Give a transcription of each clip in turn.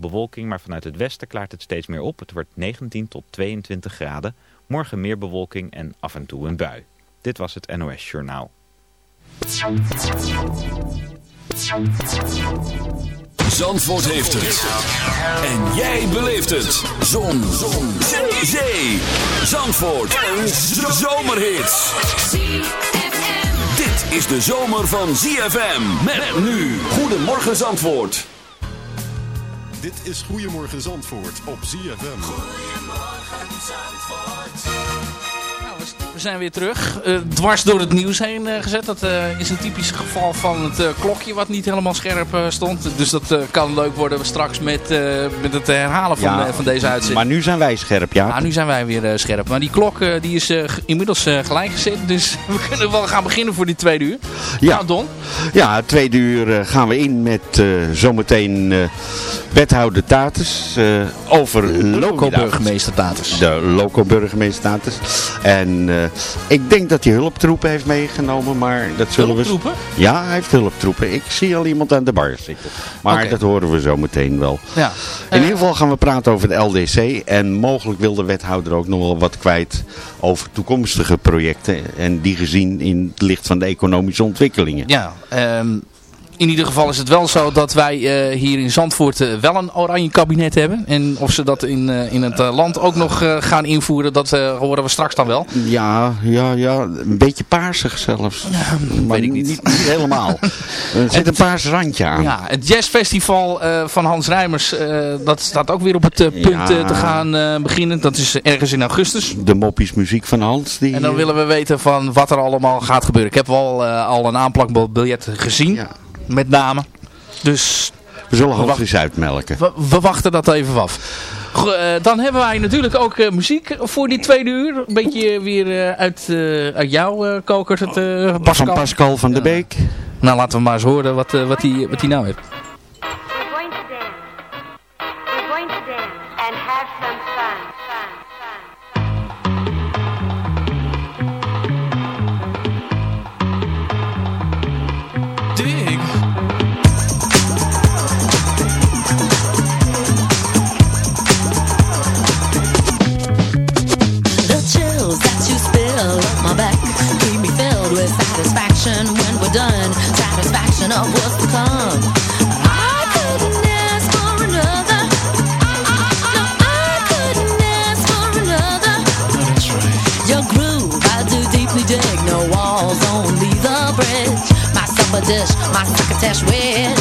bewolking, maar vanuit het westen klaart het steeds meer op. Het wordt 19 tot 22 graden. Morgen meer bewolking en af en toe een bui. Dit was het NOS Journaal. Zandvoort heeft het. En jij beleeft het. Zon. Zon. Zee. Zandvoort. Een zomerhit. Dit is de zomer van ZFM. Met nu. Goedemorgen Zandvoort. Dit is Goedemorgen Zandvoort op ZFM. Goedemorgen Zandvoort. We zijn weer terug. Uh, dwars door het nieuws heen uh, gezet. Dat uh, is een typisch geval van het klokje wat niet helemaal scherp stond. Dus dat kan leuk worden straks met, met het herhalen van, ja, van deze uitzending. Maar nu zijn wij scherp, ja. Nou, nu zijn wij weer scherp. Maar die klok die is inmiddels gelijk gezet. Dus we kunnen wel gaan beginnen voor die tweede uur. Ja, nou, Don? Ja, tweede uur gaan we in met zometeen wethouder Tatus over loco-burgemeester Tatus. De loco-burgemeester Tatus. En ik denk dat hij hulptroepen heeft meegenomen, maar dat zullen hulptroepen? we... Ja, hij heeft hulptroepen. Ik zie al iemand aan de bar zitten. Maar okay. dat horen we zo meteen wel. Ja. In ieder geval gaan we praten over de LDC. En mogelijk wil de wethouder ook nog wel wat kwijt over toekomstige projecten. En die gezien in het licht van de economische ontwikkelingen. Ja, um in ieder geval is het wel zo dat wij uh, hier in Zandvoort uh, wel een oranje kabinet hebben. En of ze dat in, uh, in het land ook nog gaan invoeren, dat horen we straks dan wel. Ja, ja, ja. Een beetje paarsig zelfs. Ja, maar weet ik niet. Niet, niet helemaal. er zit een paars randje aan. Ja, het jazzfestival van Hans Rijmers, dat staat ook weer op het punt Ja. te gaan beginnen. Dat is ergens in augustus. De moppies muziek van Hans. Die, En dan willen we weten van wat er allemaal gaat gebeuren. Ik heb wel al een aanplakbiljet gezien. Ja. Met name. Dus We zullen Hans eens uitmelken. we, we wachten dat even af. Eh, dan hebben wij natuurlijk ook eh, muziek voor die tweede uur. Een beetje weer eh, uit, uit jouw koker, het eh Van Pascal. Pascal van Ja. Beek. Nou, laten we maar eens horen wat hij wat die, wat die nou heeft. for this My ticket test with.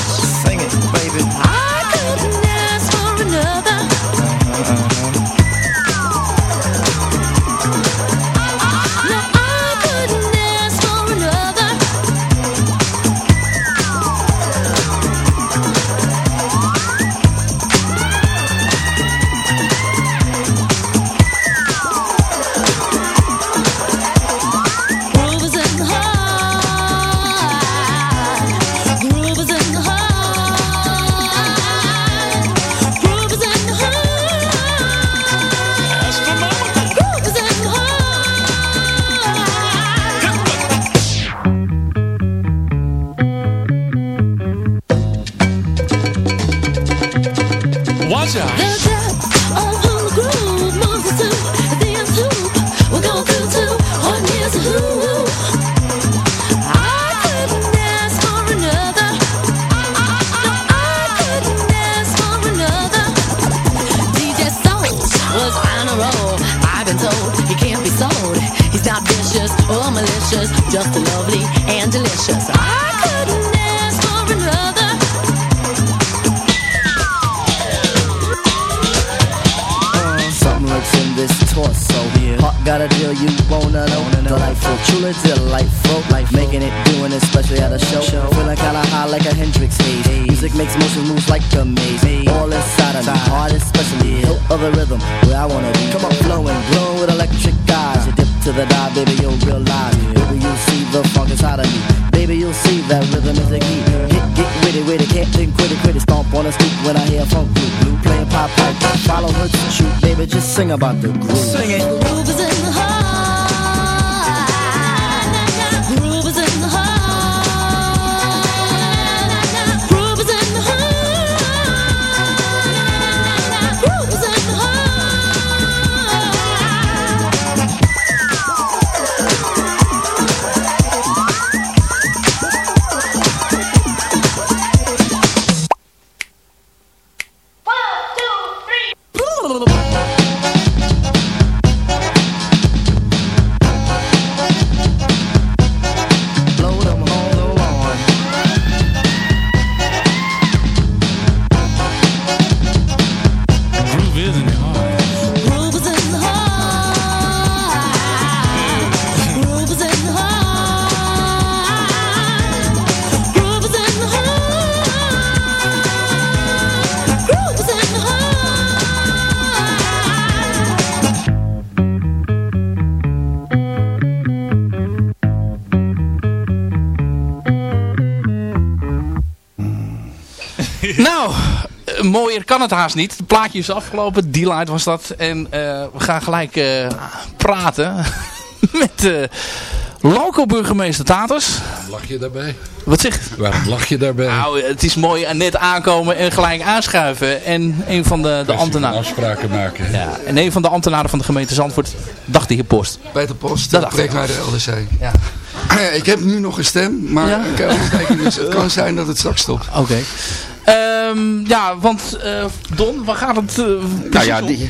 Or malicious, just lovely and delicious. You wanna know. Delightful, truly delightful. Life making it, doing it, especially at a show. Feeling kinda high like a Hendrix haze. Music makes motion moves like a maze. All inside of me, heart especially. Hilt of the rhythm, where I wanna be. Come on, flowing, glowing with electric eyes. You dip to the dive, baby, you'll realize. Baby, you'll see the funk inside of me. Baby, you'll see that rhythm is the key. Hit, get witty, witty, can't think, quit it, quit it. Stomp on the street when I hear funk blue. Blue playing pop pipe, follow her to shoot. Baby, just sing about the groove. Sing it. Groove is in mooier kan het haast niet. Het plaatje is afgelopen. D-Light was dat. En eh, we gaan gelijk eh, praten met uh, loco-burgemeester Taters. Lach je daarbij? Wat zegt Waarom lach je daarbij? Nou, het is mooi eh, net aankomen en gelijk aanschuiven. En een van de, de ambtenaren... afspraken maken. Ja, en een van de ambtenaren van de gemeente Zandvoort dacht de heer Post. Bij de post, Dat dacht ik trekt mij de LDC. Ja. Ik heb nu nog een stem, maar Ja? dus het kan zijn dat het straks stopt. Oké. Ehm, ja, want eh, Don, waar gaat het eh, Nou ja, om? die,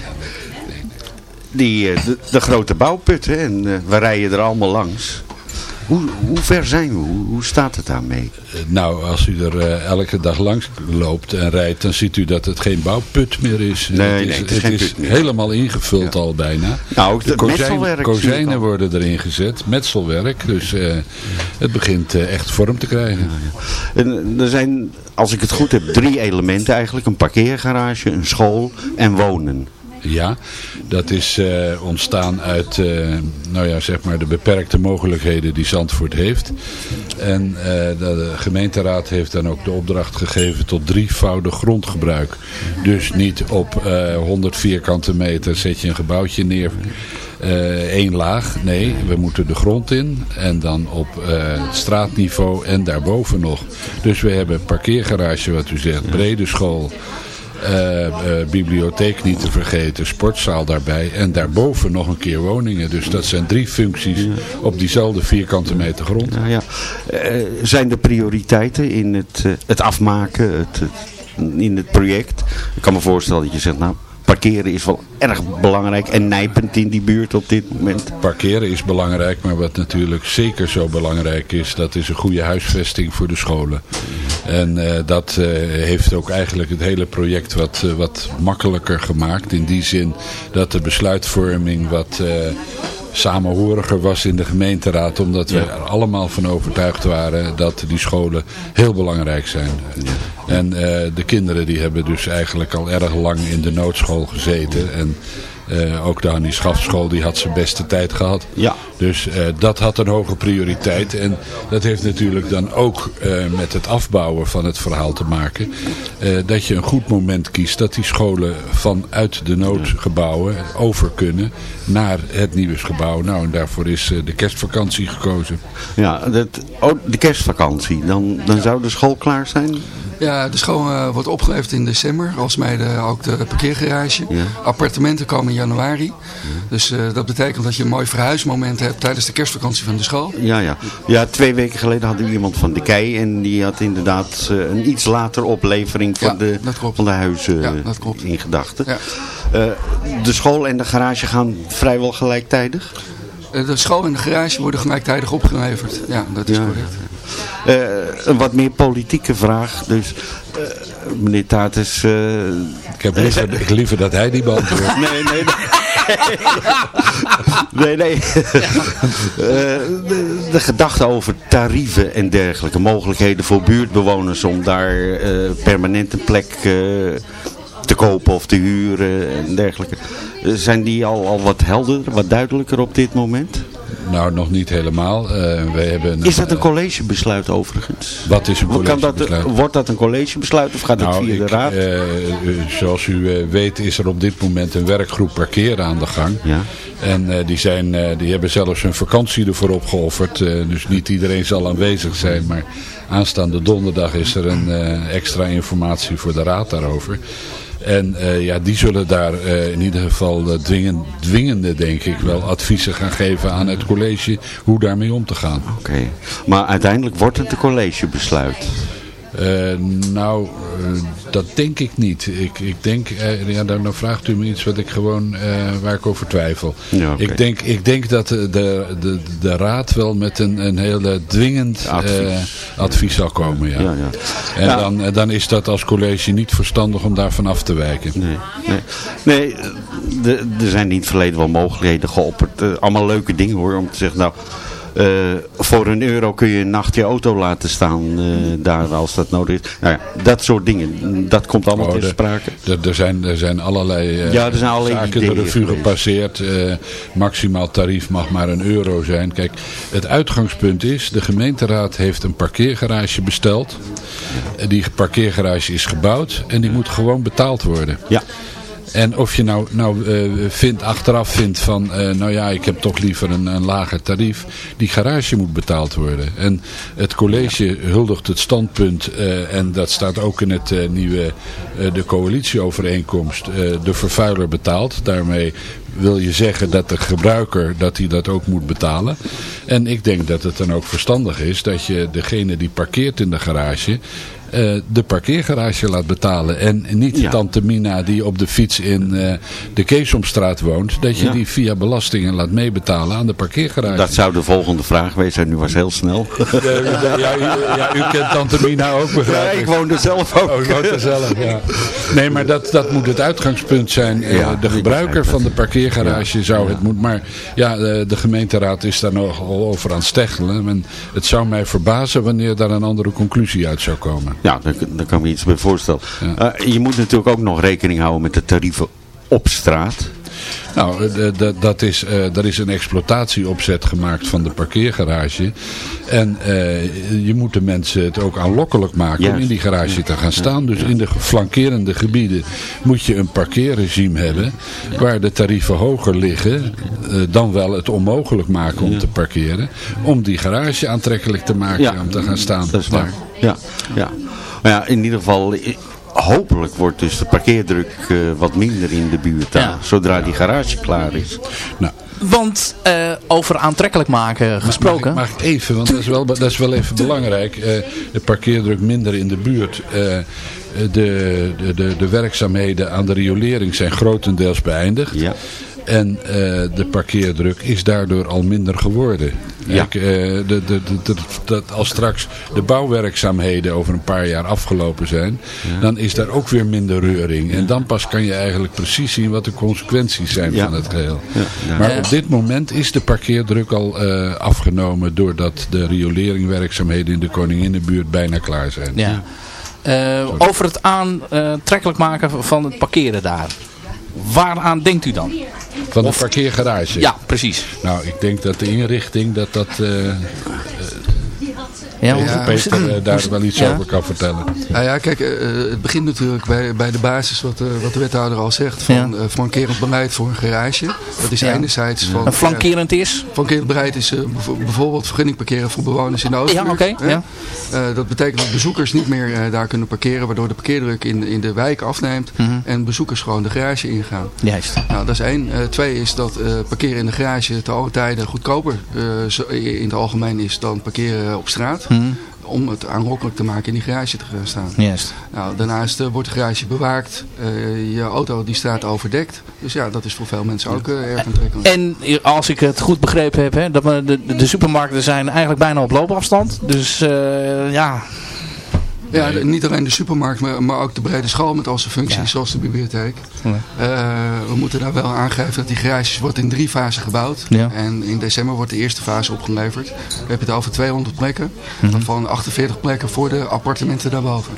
die, eh, de, de grote bouwputten. En eh, we rijden er allemaal langs. Hoe, hoe ver zijn we? Hoe, hoe staat het daarmee? Eh, Nou, als u er eh, elke dag langs loopt en rijdt, dan ziet u dat het geen bouwput meer is. Nee, het is, nee, het is geen put meer. helemaal ingevuld al bijna. Nou, ook De het kozijn- kozijnen worden erin gezet, metselwerk. Dus eh, het begint echt vorm te krijgen. En er zijn, als ik het goed heb, drie elementen eigenlijk. Een parkeergarage, een school en wonen. Ja, dat is eh, ontstaan uit eh, nou ja, zeg maar de beperkte mogelijkheden die Zandvoort heeft. En eh, de, gemeenteraad heeft dan ook de opdracht gegeven tot drievoudig grondgebruik. Dus niet op eh 100 vierkante meter zet je een gebouwtje neer. één laag. Nee, we moeten de grond in en dan op straatniveau en daarboven nog. Dus we hebben parkeergarage wat u zegt, brede school, bibliotheek niet te vergeten, sportzaal daarbij en daarboven nog een keer woningen. Dus dat zijn drie functies op diezelfde vierkante meter grond. Nou ja, eh, zijn er prioriteiten in het, eh, het afmaken, het, het- in het project? Ik kan me voorstellen dat je zegt, nou, parkeren is wel erg belangrijk en nijpend in die buurt op dit moment. Parkeren is belangrijk, maar wat natuurlijk zeker zo belangrijk is, dat is een goede huisvesting voor de scholen. En eh, dat eh, heeft ook eigenlijk het hele project wat, eh, wat makkelijker gemaakt. In die zin dat de besluitvorming wat samenhoriger was in de gemeenteraad. Omdat we er allemaal van overtuigd waren dat die scholen heel belangrijk zijn. En eh, de kinderen die hebben dus eigenlijk al erg lang in de noodschool gezeten. En eh, ook de Hannie Schafschool die had zijn beste tijd gehad. Ja. Dus eh, dat had een hoge prioriteit. En dat heeft natuurlijk dan ook eh, met het afbouwen van het verhaal te maken. dat je een goed moment kiest dat die scholen vanuit de noodgebouwen over kunnen naar het nieuwsgebouw. Nou, en daarvoor is de kerstvakantie gekozen. Ja, dat, oh, de kerstvakantie, dan, dan zou de school klaar zijn? Ja, de school eh, wordt opgeleverd in december, alsmede ook de parkeergarage. Ja. Appartementen komen in januari. Dus eh, dat betekent dat je een mooi verhuismoment hebt tijdens de kerstvakantie van de school. Ja, ja. ja, twee weken geleden hadden we iemand van de Kei en die had inderdaad eh, een iets later oplevering van, Ja, de, van de huizen Ja, dat klopt. in gedachten. Ja. De school en de garage gaan vrijwel gelijktijdig? De school en de garage worden gelijktijdig opgeleverd. Ja, dat is correct. Eh, een wat meer politieke vraag. Dus eh, meneer Tatus... eh, Ik heb liever, ik liever dat hij die beantwoordt. nee, nee, nee. nee, nee. De, de gedachte over tarieven en dergelijke. Mogelijkheden voor buurtbewoners om daar eh, permanent een plek te kopen of te huren en dergelijke. Zijn die al, al wat helderder, wat duidelijker op dit moment? Nou, nog niet helemaal. Eh, wij hebben Is dat een eh, collegebesluit overigens? Wat is een dat, collegebesluit? wordt dat een collegebesluit of gaat het Nou, via de raad? eh, zoals u weet is er op dit moment een werkgroep parkeren aan de gang. Ja. En die, zijn, die hebben zelfs hun vakantie ervoor opgeofferd. dus niet iedereen zal aanwezig zijn. Maar aanstaande donderdag is er een extra informatie voor de raad daarover. En eh, ja, die zullen daar eh, in ieder geval eh, dwingend, dwingende, denk ik, wel adviezen gaan geven aan het college hoe daarmee om te gaan. Oké, maar uiteindelijk wordt het een collegebesluit. Eh, nou, eh, dat denk ik niet. Ik, ik denk, eh, ja, dan, dan vraagt u me iets wat ik gewoon, waar ik over twijfel. Ja, ik, denk, ik denk dat de, de, de, raad wel met een, een heel dwingend Advies. advies, zal komen. Ja. Ja, ja. En. Dan, dan is dat als college niet verstandig om daarvan af te wijken. Nee, nee. nee er zijn in het verleden wel mogelijkheden geopperd. Allemaal leuke dingen hoor, om te zeggen, nou, voor een euro kun je een nacht je auto laten staan eh, daar als dat nodig is. Nou ja, dat soort dingen, dat komt allemaal Oh, ter sprake. Er, zijn, er zijn allerlei eh, Ja, er zijn allerlei zaken de revue gepasseerd. Eh, maximaal tarief mag maar een euro zijn. Kijk, het uitgangspunt is, de gemeenteraad heeft een parkeergarage besteld. Eh, Die parkeergarage is gebouwd en die moet gewoon betaald worden. Ja. En of je nou, nou eh, vindt, achteraf vindt van, eh, nou ja, ik heb toch liever een, een lager tarief. Die garage moet betaald worden. En het college huldigt het standpunt, eh, en dat staat ook in het nieuwe, de coalitieovereenkomst, de vervuiler betaalt. Daarmee wil je zeggen dat de gebruiker dat hij dat ook moet betalen. En ik denk dat het dan ook verstandig is dat je degene die parkeert in de garage eh, de parkeergarage laat betalen. En niet Ja. tante Mina die op de fiets in eh, de Keesomstraat woont. Dat je Ja. die via belastingen laat meebetalen aan de parkeergarage. Dat zou de volgende vraag wezen. Nu was heel snel. Ja, u, ja, u kent tante Mina ook Ja, begrijp ik ik. woon er zelf ook. Oh, er zelf, ja. Nee, maar dat, dat moet het uitgangspunt zijn. Eh, de ik gebruiker van de parkeergarage zou het moeten. Maar ja, de, de gemeenteraad is daar nogal over aan het steggelen. En het zou mij verbazen wanneer daar een andere conclusie uit zou komen. Ja, daar, daar kan ik me iets bij voorstellen. Ja. Eh, je moet natuurlijk ook nog rekening houden met de tarieven op straat. Nou, eh, dat is, eh, er is een exploitatieopzet gemaakt van de parkeergarage. En je moet de mensen het ook aanlokkelijk maken om in die garage te gaan staan. Dus in de flankerende gebieden moet je een parkeerregime hebben waar de tarieven hoger liggen. dan wel het onmogelijk maken om te parkeren. Om die garage aantrekkelijk te maken om te gaan staan. Dat is waar. Ja, ja. Maar ja, in ieder geval, i- hopelijk wordt dus de parkeerdruk eh, wat minder in de buurt daar. Ja. Zodra die garage klaar is. Nou, Want eh, over aantrekkelijk maken gesproken. Mag ik, mag ik even, want dat is wel, dat is wel even belangrijk. Eh, de parkeerdruk minder in de buurt. Eh, de, de, de, de werkzaamheden aan de riolering zijn grotendeels beëindigd. Ja. En eh, de parkeerdruk is daardoor al minder geworden. Ja. Kijk, eh, de, de, de, dat als straks de bouwwerkzaamheden over een paar jaar afgelopen zijn, dan is daar ook weer minder reuring. En dan pas kan je eigenlijk precies zien wat de consequenties zijn van het geheel. Maar op dit moment is de parkeerdruk al eh, afgenomen doordat de rioleringwerkzaamheden in de Koninginnenbuurt bijna klaar zijn. ja. Over het aantrekkelijk maken van het parkeren daar. Waaraan denkt u dan? Van de parkeergarage? Ja, precies. Nou, ik denk dat de inrichting, dat dat... eh, Ja, hoe- Peter eh, daar wel iets Ja. over kan vertellen. Nou ja, kijk, eh, eh, het begint natuurlijk bij, bij de basis wat, eh, wat de wethouder al zegt. Van Ja. flankerend beleid voor een garage. Dat is Ja. enerzijds van... Een flankerend is? flankerend beleid is eh, bijvoorbeeld vergunning parkeren voor bewoners in de Oostbuurt. Ja, oké, ja. Eh, dat betekent dat bezoekers niet meer eh, daar kunnen parkeren. Waardoor de parkeerdruk in, in de wijk afneemt. Mhm. En bezoekers gewoon de garage ingaan. Juist. Nou, dat is één. Eh, twee is dat eh, parkeren in de garage te alle tijden goedkoper eh, zo- in het algemeen is dan parkeren op straat. Mhm. Om het aanlokkelijk te maken in die garage te gaan staan. Juist. Nou, daarnaast eh, wordt de garage bewaakt. Eh, je auto die staat overdekt. Dus ja, dat is voor veel mensen ook eh, erg aantrekkelijk. En als ik het goed begrepen heb, hè, dat de, de supermarkten zijn eigenlijk bijna op loopafstand. Dus ja, Ja, de- niet alleen de supermarkt, maar, maar ook de brede school met al zijn functies, Ja. zoals de bibliotheek. Nee. Eh, we moeten daar wel aangeven dat die garages wordt in drie fasen gebouwd. Ja. En in december wordt de eerste fase opgeleverd. We hebben het over 200 plekken, waarvan 48 plekken voor de appartementen daarboven.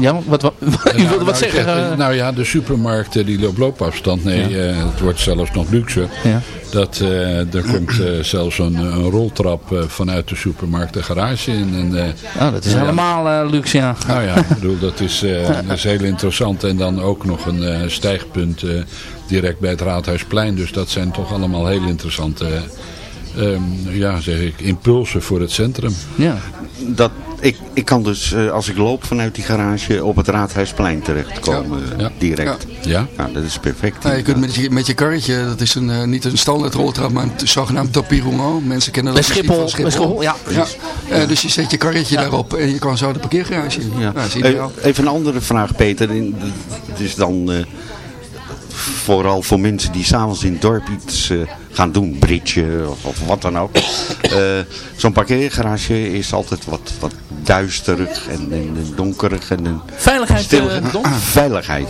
Ja, wat, wat, u wilde wat nou, zeggen? zeg, nou ja, de supermarkten die op loopafstand. Nee, eh, het wordt zelfs nog luxe. Ja. Dat, eh, er komt eh, zelfs een, een roltrap eh, vanuit de supermarkt de garage in. En, eh, Oh, dat is ja, helemaal eh, luxe, ja. Nou ja, ik bedoel, dat is, eh, dat is heel interessant. En dan ook nog een eh, stijgpunt eh, direct bij het Raadhuisplein. Dus dat zijn toch allemaal heel interessante eh, ehm, ja, zeg ik, impulsen voor het centrum. ja. Dat ik, ik kan dus, eh, als ik loop vanuit die garage, op het Raadhuisplein terechtkomen. Ja. Direct. Ja? Ja, dat is perfect. Nou, je kunt met je, met je karretje, dat is een, eh, niet een standaard roltrap, maar een zogenaamd tapis roulant. Mensen kennen dat misschien van Schiphol, Schiphol, ja. Ja. Eh, dus je zet je karretje daarop en je kan zo de parkeergarage in. Ja. Nou, is. Eh, Even een andere vraag, Peter. In- Het is dan eh, vooral voor mensen die s'avonds in het dorp iets eh, gaan doen, bridge of, of wat dan ook. Eh, Zo'n parkeergarage is altijd wat, wat duisterig en, en, donkerig. En, Veiligheid, stil. eh? Ah, veiligheid.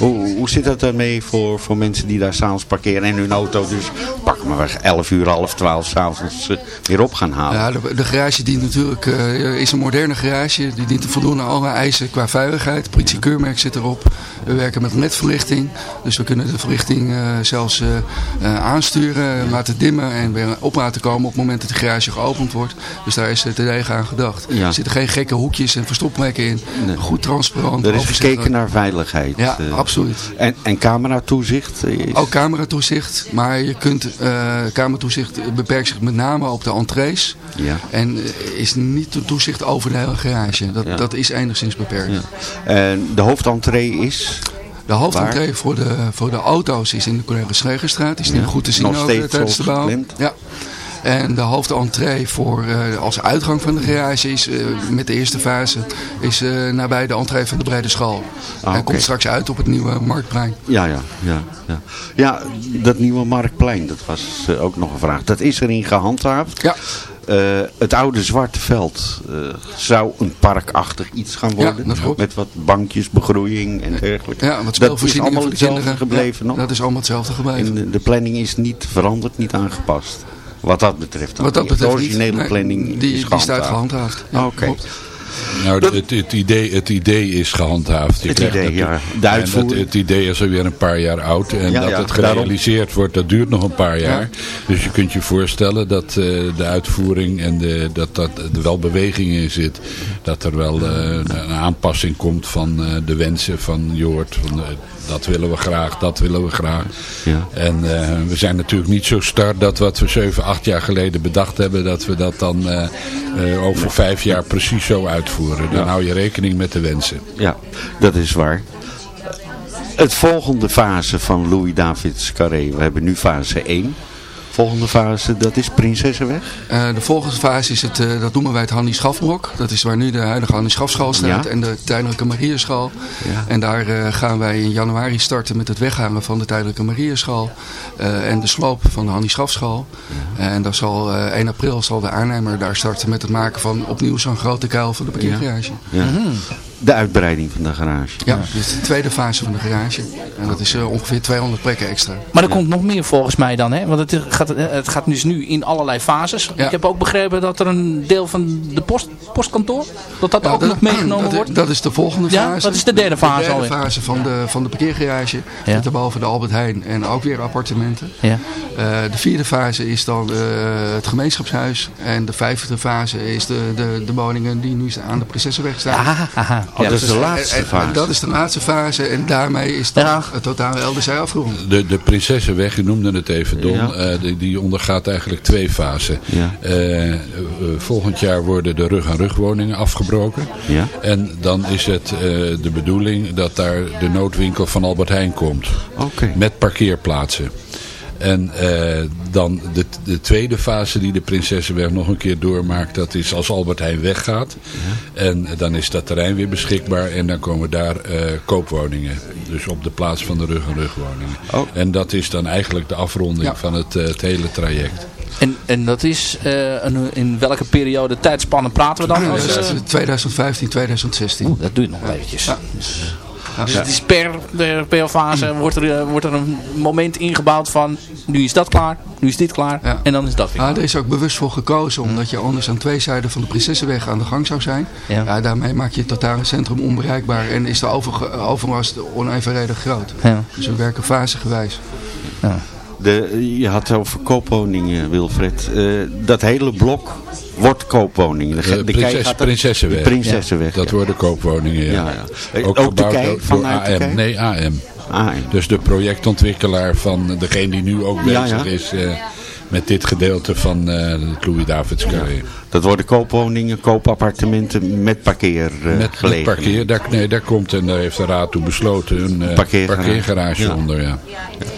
Hoe, hoe zit dat daarmee voor, voor mensen die daar s'avonds parkeren en hun auto dus pak maar weg 11 uur, half 12 s'avonds uh, weer op gaan halen? Ja, de, de garage dient natuurlijk, eh, is een moderne garage. Die dient te voldoen aan alle eisen qua veiligheid. Het politiekeurmerk zit erop. We werken met ledverlichting. Dus we kunnen de verlichting eh, zelfs eh, eh, aansturen, laten dimmen en weer op laten komen op het moment dat de garage geopend wordt. Dus daar is terdege aan gedacht. Ja. Er zitten geen gekke hoekjes en verstopplekken in. Nee. Goed transparant. er is gekeken naar veiligheid. Ja, eh. En, en cameratoezicht? Is... Ook cameratoezicht, maar je kunt, eh cameratoezicht beperkt zich met name op de entrees. Ja. En eh, is niet toezicht over de hele garage. Dat, Ja. dat is enigszins beperkt. Ja. En de hoofdentree is? De hoofdentree voor de, voor de auto's is in de Cornelis Schregerstraat. Die is niet goed te zien Nog eh, tijdens de bouw. Ja. En de hoofdentree voor, eh, als uitgang van de garage is, eh, met de eerste fase, is eh, nabij de entree van de Brede School. Ah, Hij komt straks uit op het nieuwe Marktplein. Ja, ja, ja, ja. Ja, dat nieuwe Marktplein, dat was ook nog een vraag. Dat is erin gehandhaafd. Ja. Het oude Zwarte Veld zou een parkachtig iets gaan worden. dat. Met wat bankjes, begroeiing en dergelijke. Ja, wat dat is allemaal hetzelfde gebleven Ja, nog. Dat is allemaal hetzelfde gebleven. En de, de planning is niet veranderd, niet aangepast. Wat dat betreft. dan. Wat dat De betreft niet. originele Nee, planning die, is die staat gehandhaafd. Ja, Oké. Nou, het, het, idee, het idee is gehandhaafd. Je Het idee, ja. De uitvoering. Het, het idee is alweer een paar jaar oud. En Ja, dat ja, het daarom. gerealiseerd wordt, dat duurt nog een paar jaar. Dus je kunt je voorstellen dat eh, de uitvoering en de, dat, dat er wel beweging in zit. Dat er wel eh, een aanpassing komt van eh, de wensen van je hoort van eh, dat willen we graag, dat willen we graag. Ja. En eh, we zijn natuurlijk niet zo star dat wat we 7, 8 jaar geleden bedacht hebben, dat we dat dan eh, eh, over vijf jaar precies zo uitvoeren. Dan hou je rekening met de wensen. Ja, dat is waar. Het volgende fase van Louis Davids Carré. We hebben nu fase 1. Volgende fase, dat is Prinsessenweg. Eh, de volgende fase is het, eh, dat noemen wij het Hannie Schafbrok. Dat is waar nu de huidige Hannie Schafschool staat Ja. en de tijdelijke Marierschool. Ja. En daar eh, gaan wij in januari starten met het weghangen van de tijdelijke Marierschool eh, en de sloop van de Hannie Schafschool. En dan zal eh 1 april zal de aannemer daar starten met het maken van opnieuw zo'n grote kuil van de parkeergarage. Ja. De uitbreiding van de garage. Ja, dit is de tweede fase van de garage. En dat is eh, ongeveer 200 plekken extra. Maar er komt nog meer volgens mij dan, hè? Want het gaat, eh, het gaat dus nu in allerlei fases. Ja. Ik heb ook begrepen dat er een deel van de post, postkantoor, dat dat Ja, ook nog meegenomen dat, wordt. Dat is de volgende Ja, fase. dat is de derde fase De derde alweer. fase van de, van de parkeergarage. Ja. Met boven de Albert Heijn en ook weer appartementen. Ja. Eh, de vierde fase is dan eh, het gemeenschapshuis. En de vijfde fase is de, de, de woningen die nu aan de Prinsessenweg staan. Aha, aha. Oh, dat is de En- laatste en- en fase. dat is de laatste fase. En daarmee is dan Ja. het totale LDC afgerond. De, de Prinsessenweg, je noemde het even Don, Ja. eh, die, die ondergaat eigenlijk twee fasen. Ja. Eh, eh, volgend jaar worden de rug-aan-rug woningen afgebroken. Ja. En dan is het eh, de bedoeling dat daar de noodwinkel van Albert Heijn komt. Oké. Met parkeerplaatsen. En eh, dan de, de tweede fase die de Prinsessenweg nog een keer doormaakt, dat is als Albert Heijn weggaat. En dan is dat terrein weer beschikbaar en dan komen daar eh, koopwoningen. Dus op de plaats van de rug-en-rug woningen. Oh. En dat is dan eigenlijk de afronding Ja. van het, eh, het hele traject. En, en dat is, eh, een, in welke periode tijdspannen praten we dan? Ja, Als, dat eh, is 2015, 2016. Oeh, dat duurt nog eventjes. Ja. Dus het is per, per, per fase wordt er, eh, wordt er een moment ingebouwd van nu is dat klaar, nu is dit klaar Ja. en dan is dat weer Ja, klaar. er is ook bewust voor gekozen, omdat je anders aan twee zijden van de Prinsessenweg aan de gang zou zijn. Ja. Ja. daarmee maak je het totale centrum onbereikbaar en is de overge- overlast onevenredig groot. Ja. Dus we werken fasegewijs. De, je had het over koopwoningen, Wilfred. Eh, dat hele blok wordt koopwoningen. De, De, ge- de kei prinses, gaat Prinsessenweg. De Prinsessenweg. Dat worden koopwoningen, ja. Ja, ja. Ook, Ook gebouwd de kei de AM. Nee, AM. Ja. Dus de projectontwikkelaar van degene die nu ook bezig is, eh, met dit gedeelte van eh het Louis Davids Carré. Dat worden koopwoningen, koopappartementen met parkeergelegenheden. Met, met parkeer, daar, nee, daar komt en daar heeft de raad toe besloten een eh, Parkeergarage. parkeergarage Ja. onder. Ja.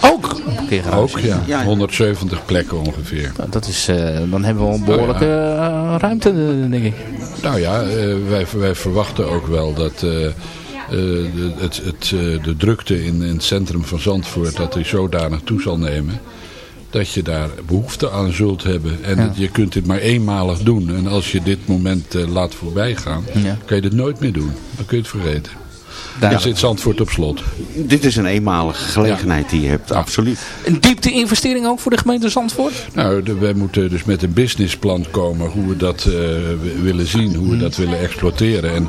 Ook een parkeergarage. Ook ja, Ja. 170 plekken ongeveer. Nou, Dat is, eh, dan hebben we een behoorlijke eh, ruimte, eh, denk ik. Nou ja, eh, wij, wij verwachten ook wel dat eh, eh, de, het, het, eh, de drukte in, in het centrum van Zandvoort, dat die zodanig toe zal nemen. Dat je daar behoefte aan zult hebben. En Ja. dat je kunt dit maar eenmalig doen. En als je dit moment eh, laat voorbijgaan, Ja. kan je dit nooit meer doen. Dan kun je het vergeten. Dan Daar. zit Zandvoort op slot. Dit is een eenmalige gelegenheid die je hebt, absoluut. Een diepte investering ook voor de gemeente Zandvoort? Nou, de- wij moeten dus met een businessplan komen hoe we dat eh, willen zien, hoe we dat willen exploiteren. En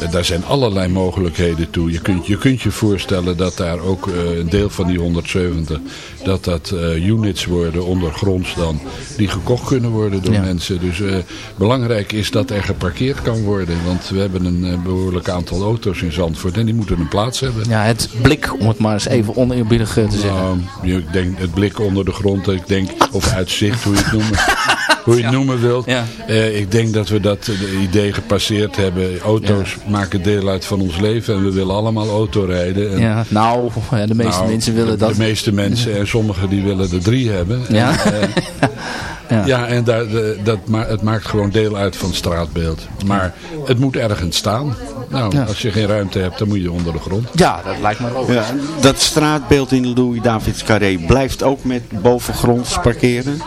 eh, daar zijn allerlei mogelijkheden toe. Je kunt je, kunt je voorstellen dat daar ook eh, een deel van die 170, dat dat eh, units worden ondergronds dan, die gekocht kunnen worden door Ja. mensen. Dus eh, belangrijk is dat er geparkeerd kan worden, want we hebben een eh, behoorlijk aantal auto's in Zandvoort en die moeten een plaats hebben. Ja, het blik, om het maar eens even oneerbiedig eh, te zeggen. Nou, je- ik denk het blik onder de grond, ik denk, of uitzicht, hoe je het noemen, hoe je het noemen wilt. Ja. Eh, ik denk dat we dat eh, idee gepasseerd hebben. Auto's maken deel uit van ons leven en we willen allemaal autorijden. En, Ja, nou, de meeste nou, mensen willen de, dat. De meeste mensen en sommigen die willen er drie hebben. Ja. En, Ja. ja, en daar, de- dat, ma het maakt gewoon deel uit van het straatbeeld. Maar het moet ergens staan. Nou, Ja. als je geen ruimte hebt, dan moet je onder de grond. Ja, dat lijkt me ook. Ja, dat straatbeeld in Louis Davids Carré blijft ook met bovengronds parkeren?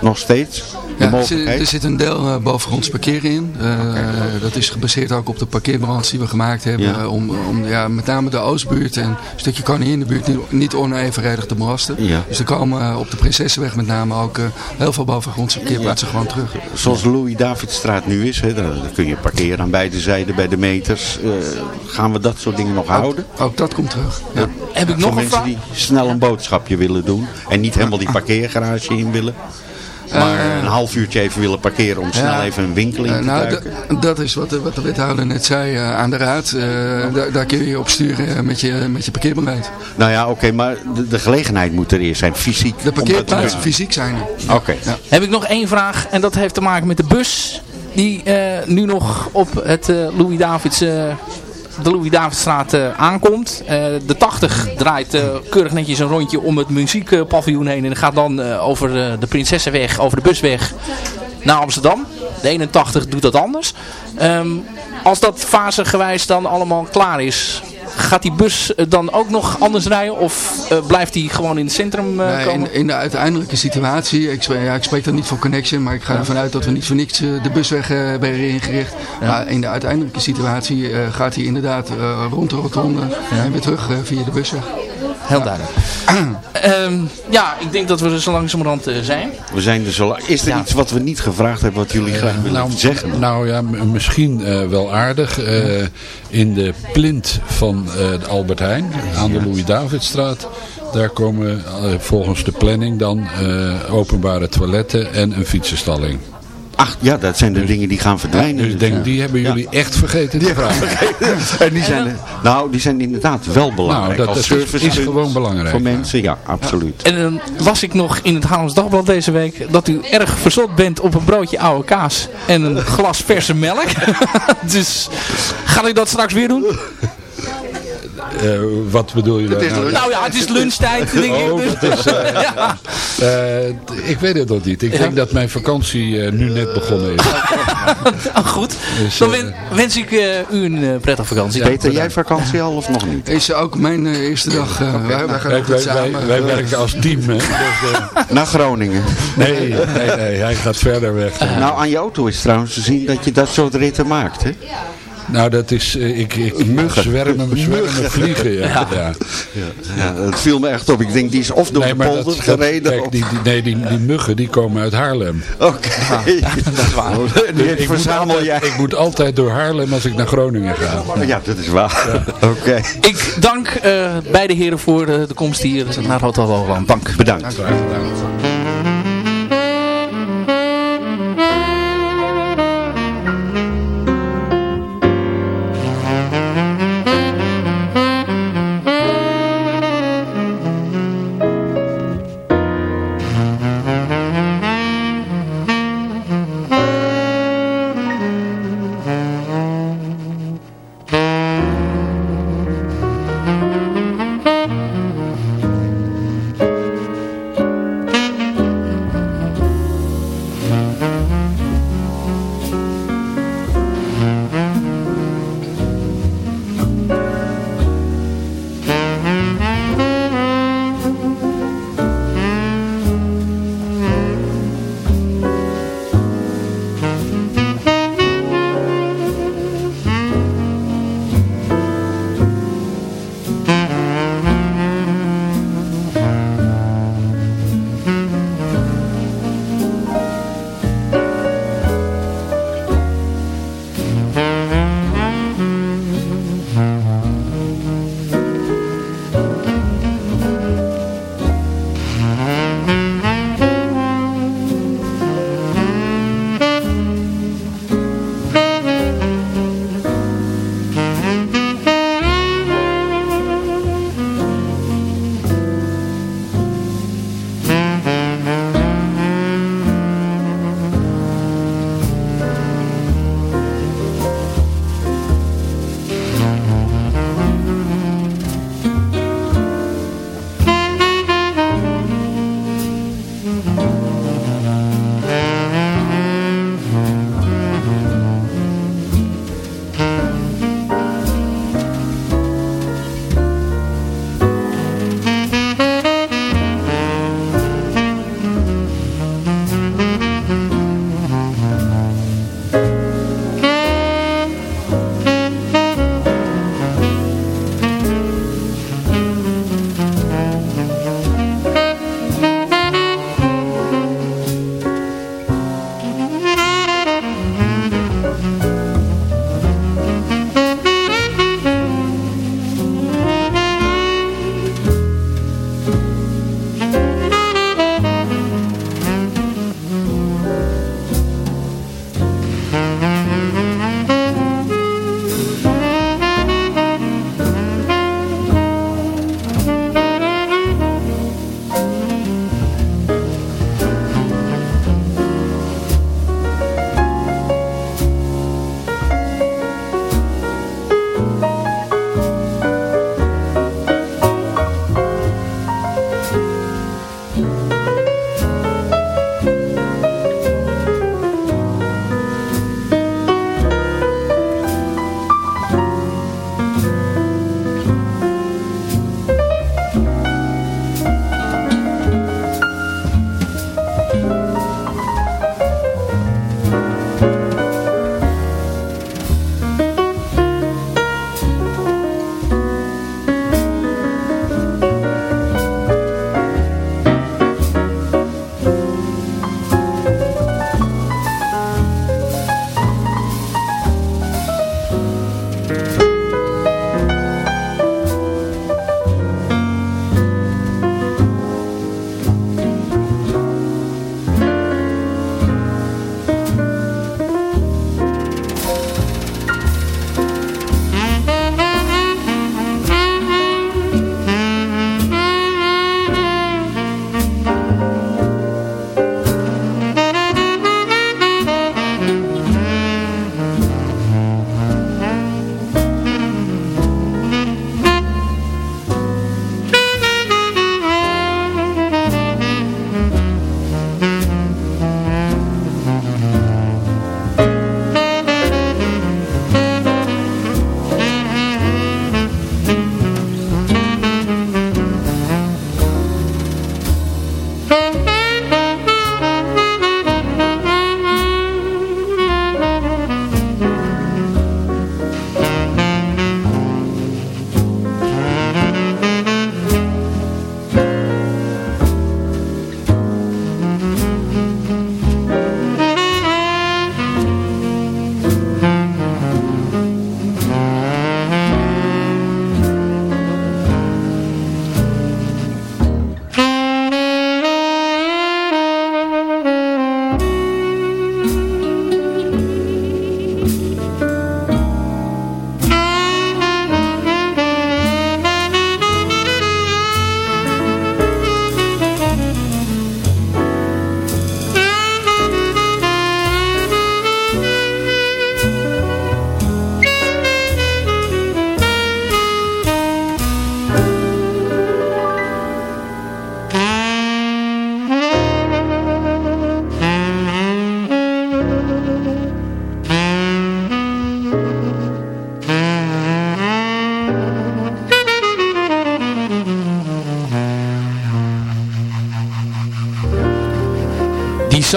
Nog steeds? De Ja, er, zit, een deel eh, bovengronds parkeren in. Eh, dat is gebaseerd ook op de parkeerbalans die we gemaakt hebben. Ja. Om, om ja, met name de Oostbuurt en een stukje Koninginnebuurt niet, niet onevenredig te belasten. Ja. Dus er komen eh, op de Prinsessenweg met name ook eh, heel veel bovengronds parkeerplaatsen gewoon terug. Zoals Louis Davidstraat nu is, hè, daar kun je parkeren aan beide zijden bij de meters. Eh, gaan we dat soort dingen nog houden? Ook dat komt terug. Ja. Heb ik Voor nog een mensen vraag? die snel een boodschapje willen doen en niet helemaal die parkeergarage in willen. Maar een half uurtje even willen parkeren om snel ja. even een winkel in Eh, te nou, dat is wat de, wat de wethouder net zei eh, aan de raad. Eh, daar, kun je je op sturen eh, met je, met je parkeerbeleid. Nou ja, oké, maar de, de gelegenheid moet er eerst zijn, fysiek. De parkeerplaatsen fysiek zijn er. Oké. Heb ik nog één vraag en dat heeft te maken met de bus die eh, nu nog op het eh, Louis Davids, eh, de Louis Davidstraat eh, aankomt. Eh, de 80 draait eh, keurig netjes een rondje om het muziekpaviljoen heen en gaat dan over de Prinsessenweg, over de busweg naar Amsterdam. De 81 doet dat anders. Ehm, als dat fasegewijs dan allemaal klaar is, gaat die bus eh, dan ook nog anders rijden of eh, blijft die gewoon in het centrum eh, Nee, komen? in, in de uiteindelijke situatie, ik, spreek- ja, ik spreek dan niet voor Connection, maar ik ga ervan uit dat we niet voor niks de busweg hebben ingericht. Maar in de uiteindelijke situatie gaat hij inderdaad rond de rotonde en weer terug via de busweg. Heel duidelijk. Ehm, ja, ik denk dat we er zo langzamerhand eh, zijn. We zijn er zo. Is er Ja. iets wat we niet gevraagd hebben wat jullie graag willen Nou, zeggen? Nou ja, misschien eh, wel aardig. Eh, in de plint van eh, de Albert Heijn aan de Louis-Davidstraat. Daar komen eh, volgens de planning dan eh, openbare toiletten en een fietsenstalling. Ja, dat zijn de dingen die gaan verdwijnen. Dus ik denk, die hebben jullie echt vergeten te vragen. En die zijn, nou, die zijn inderdaad wel belangrijk. Nou, dat- Als dat is- service is gewoon belangrijk, Voor mensen, ja, absoluut. En dan las ik nog in het Haarlems Dagblad deze week dat u erg verzot bent op een broodje oude kaas en een glas verse melk. dus gaat u dat straks weer doen? Eh, wat bedoel je daar nou? Nou ja, het is lunchtijd. Denk ik. Oh, Dus- dat is, eh, ja. Eh, ik weet het nog niet. Ik denk dat mijn vakantie eh, nu net begonnen is. Ah, goed, Dus, dan wen- wens ik eh, u een eh, prettige vakantie. Peter, jij vakantie al of nog niet? Is ook mijn eerste dag. eh, wij, samen. wij werken als team. Hè? Dus, eh, Naar Groningen. nee, nee, nee, hij gaat verder weg. Nou, aan je auto is trouwens te zien dat je dat soort ritten maakt, hè? Nou, dat is, eh, ik, ik Muggen. zwermen, zwermen Muggen. vliegen. Ja. Ja. Ja, dat viel me echt op. Ik denk, die is of door Nee, de polder dat, gereden. kijk, die, die, nee, die, die muggen die komen uit Haarlem. Oké. dat is waar. Die Ik moet, verzamel altijd, jij. ik moet altijd door Haarlem als ik naar Groningen ga. Ja, dat is waar. Oké. Ik dank eh, beide heren voor eh, de komst hier naar Hotel Hoogland. Dank. Bedankt.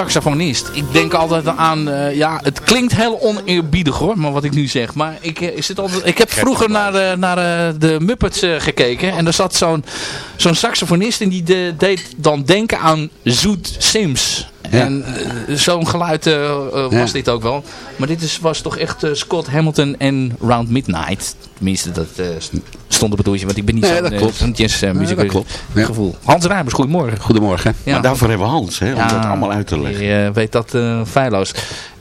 Saxofonist. Ik denk altijd aan, eh, ja, het klinkt heel oneerbiedig hoor, maar wat ik nu zeg. Maar ik, eh, zit altijd, ik heb vroeger naar, eh, naar de Muppets gekeken en er zat zo'n zo'n saxofonist en die de- deed dan denken aan Zoet Sims. Ja. En eh, zo'n geluid eh, eh, was Ja. dit ook wel. Maar dit is, was toch echt Scott Hamilton en Round Midnight. Tenminste, dat eh, stond op het doeltje, want ik ben niet Nee, zo'n dat eh, klopt. zo'n jazzmuzikus. Nee, dat klopt. Ja. gevoel. Hans Rijmers, goedemorgen. Goedemorgen. Ja. Maar daarvoor hebben we Hans, hè, om dat allemaal uit te leggen. Je weet dat feilloos.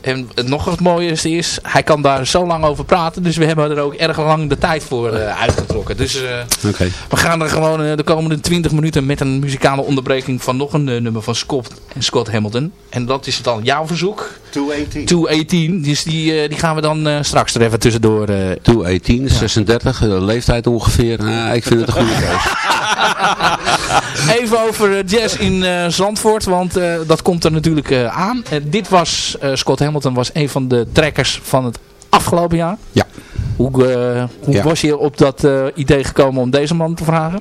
En het nog het mooiste is, hij kan daar zo lang over praten. Dus we hebben er ook erg lang de tijd voor eh, uitgetrokken. Dus eh, Oké. we gaan er gewoon eh, de komende 20 minuten met een muzikale onderbreking van nog een nummer van Scott en Scott Hamilton. En dat is dan jouw verzoek. 218. 218. Dus die, eh, die gaan we dan eh, straks er even tussendoor. eh, 218, 36, eh, leeftijd ongeveer. Ah, ik vind het een goede keuze. Even over eh, jazz in eh, Zandvoort, want eh, dat komt er natuurlijk aan. Dit was, Scott Hamilton was een van de trekkers van het afgelopen jaar. Ja. Hoe, hoe Ja. was je op dat idee gekomen om deze man te vragen?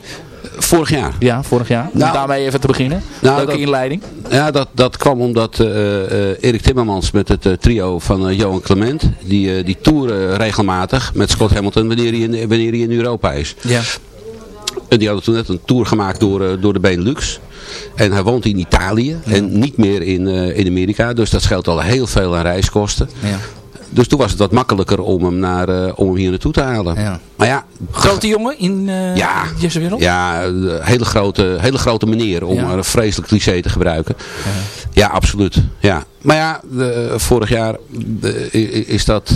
Vorig jaar. Ja, vorig jaar. Om Nou, daarmee even te beginnen. nou, Leuke dat- inleiding. Ja, dat, dat kwam omdat Erik Timmermans met het trio van Johan Clement, die, die toeren regelmatig met Scott Hamilton wanneer hij in, wanneer hij in Europa is. Ja. En die hadden toen net een tour gemaakt door, eh, door de Benelux. En hij woont in Italië en niet meer in, eh, in Amerika. Dus dat scheelt al heel veel aan reiskosten. Ja. Dus toen was het wat makkelijker om hem, naar, eh, om hem hier naartoe te halen. Ja. Maar ja, Grote jongen in Ja. de jazzwereld? ja, hele grote, hele grote meneer, om Ja. een vreselijk cliché te gebruiken. Ja, absoluut. Ja. Maar ja, de, vorig jaar de, is dat...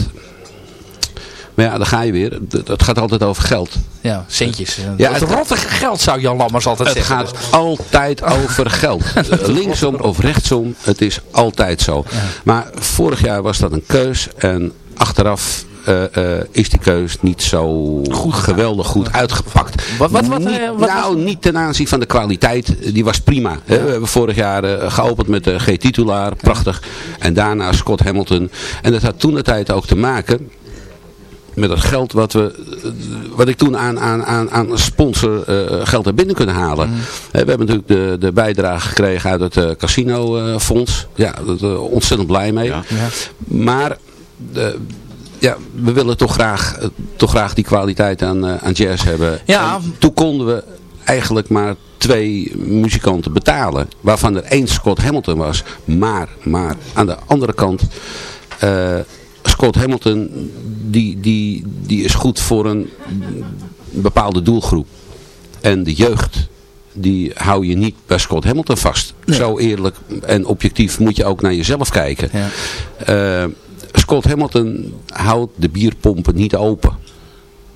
Maar ja, dan ga je weer. Het gaat altijd over geld. Ja, centjes. Ja, het het- rottige geld zou Jan Lammers altijd Het zeggen. gaat altijd over geld. Linksom of rechtsom, het is altijd zo. Maar vorig jaar was dat een keus en achteraf eh, eh, is die keus niet zo geweldig goed uitgepakt. Wat- wat- wat, eh, wat nou, was- niet ten aanzien van de kwaliteit, die was prima. hè. We hebben vorig jaar geopend met de G-titulaar, prachtig. En daarna Scott Hamilton. En dat had toen de tijd ook te maken met het geld wat, we, eh, wat ik toen aan, aan, aan, aan sponsor eh, geld heb binnen kunnen halen. Mhm. Eh, we hebben natuurlijk de, de bijdrage gekregen uit het eh, casino eh, fonds. Ja, daar ontzettend blij mee. Ja. Maar de, ja, we willen toch graag, toch graag die kwaliteit aan, aan jazz hebben. Ja. En toen konden we eigenlijk maar twee muzikanten betalen. Waarvan er één Scott Hamilton was. Maar, maar aan de andere kant... Scott Hamilton die, die, die is goed voor een bepaalde doelgroep. En de jeugd, die hou je niet bij Scott Hamilton vast. Zo eerlijk en objectief moet je ook naar jezelf kijken. Ja. Eh, Scott Hamilton houdt de bierpompen niet open.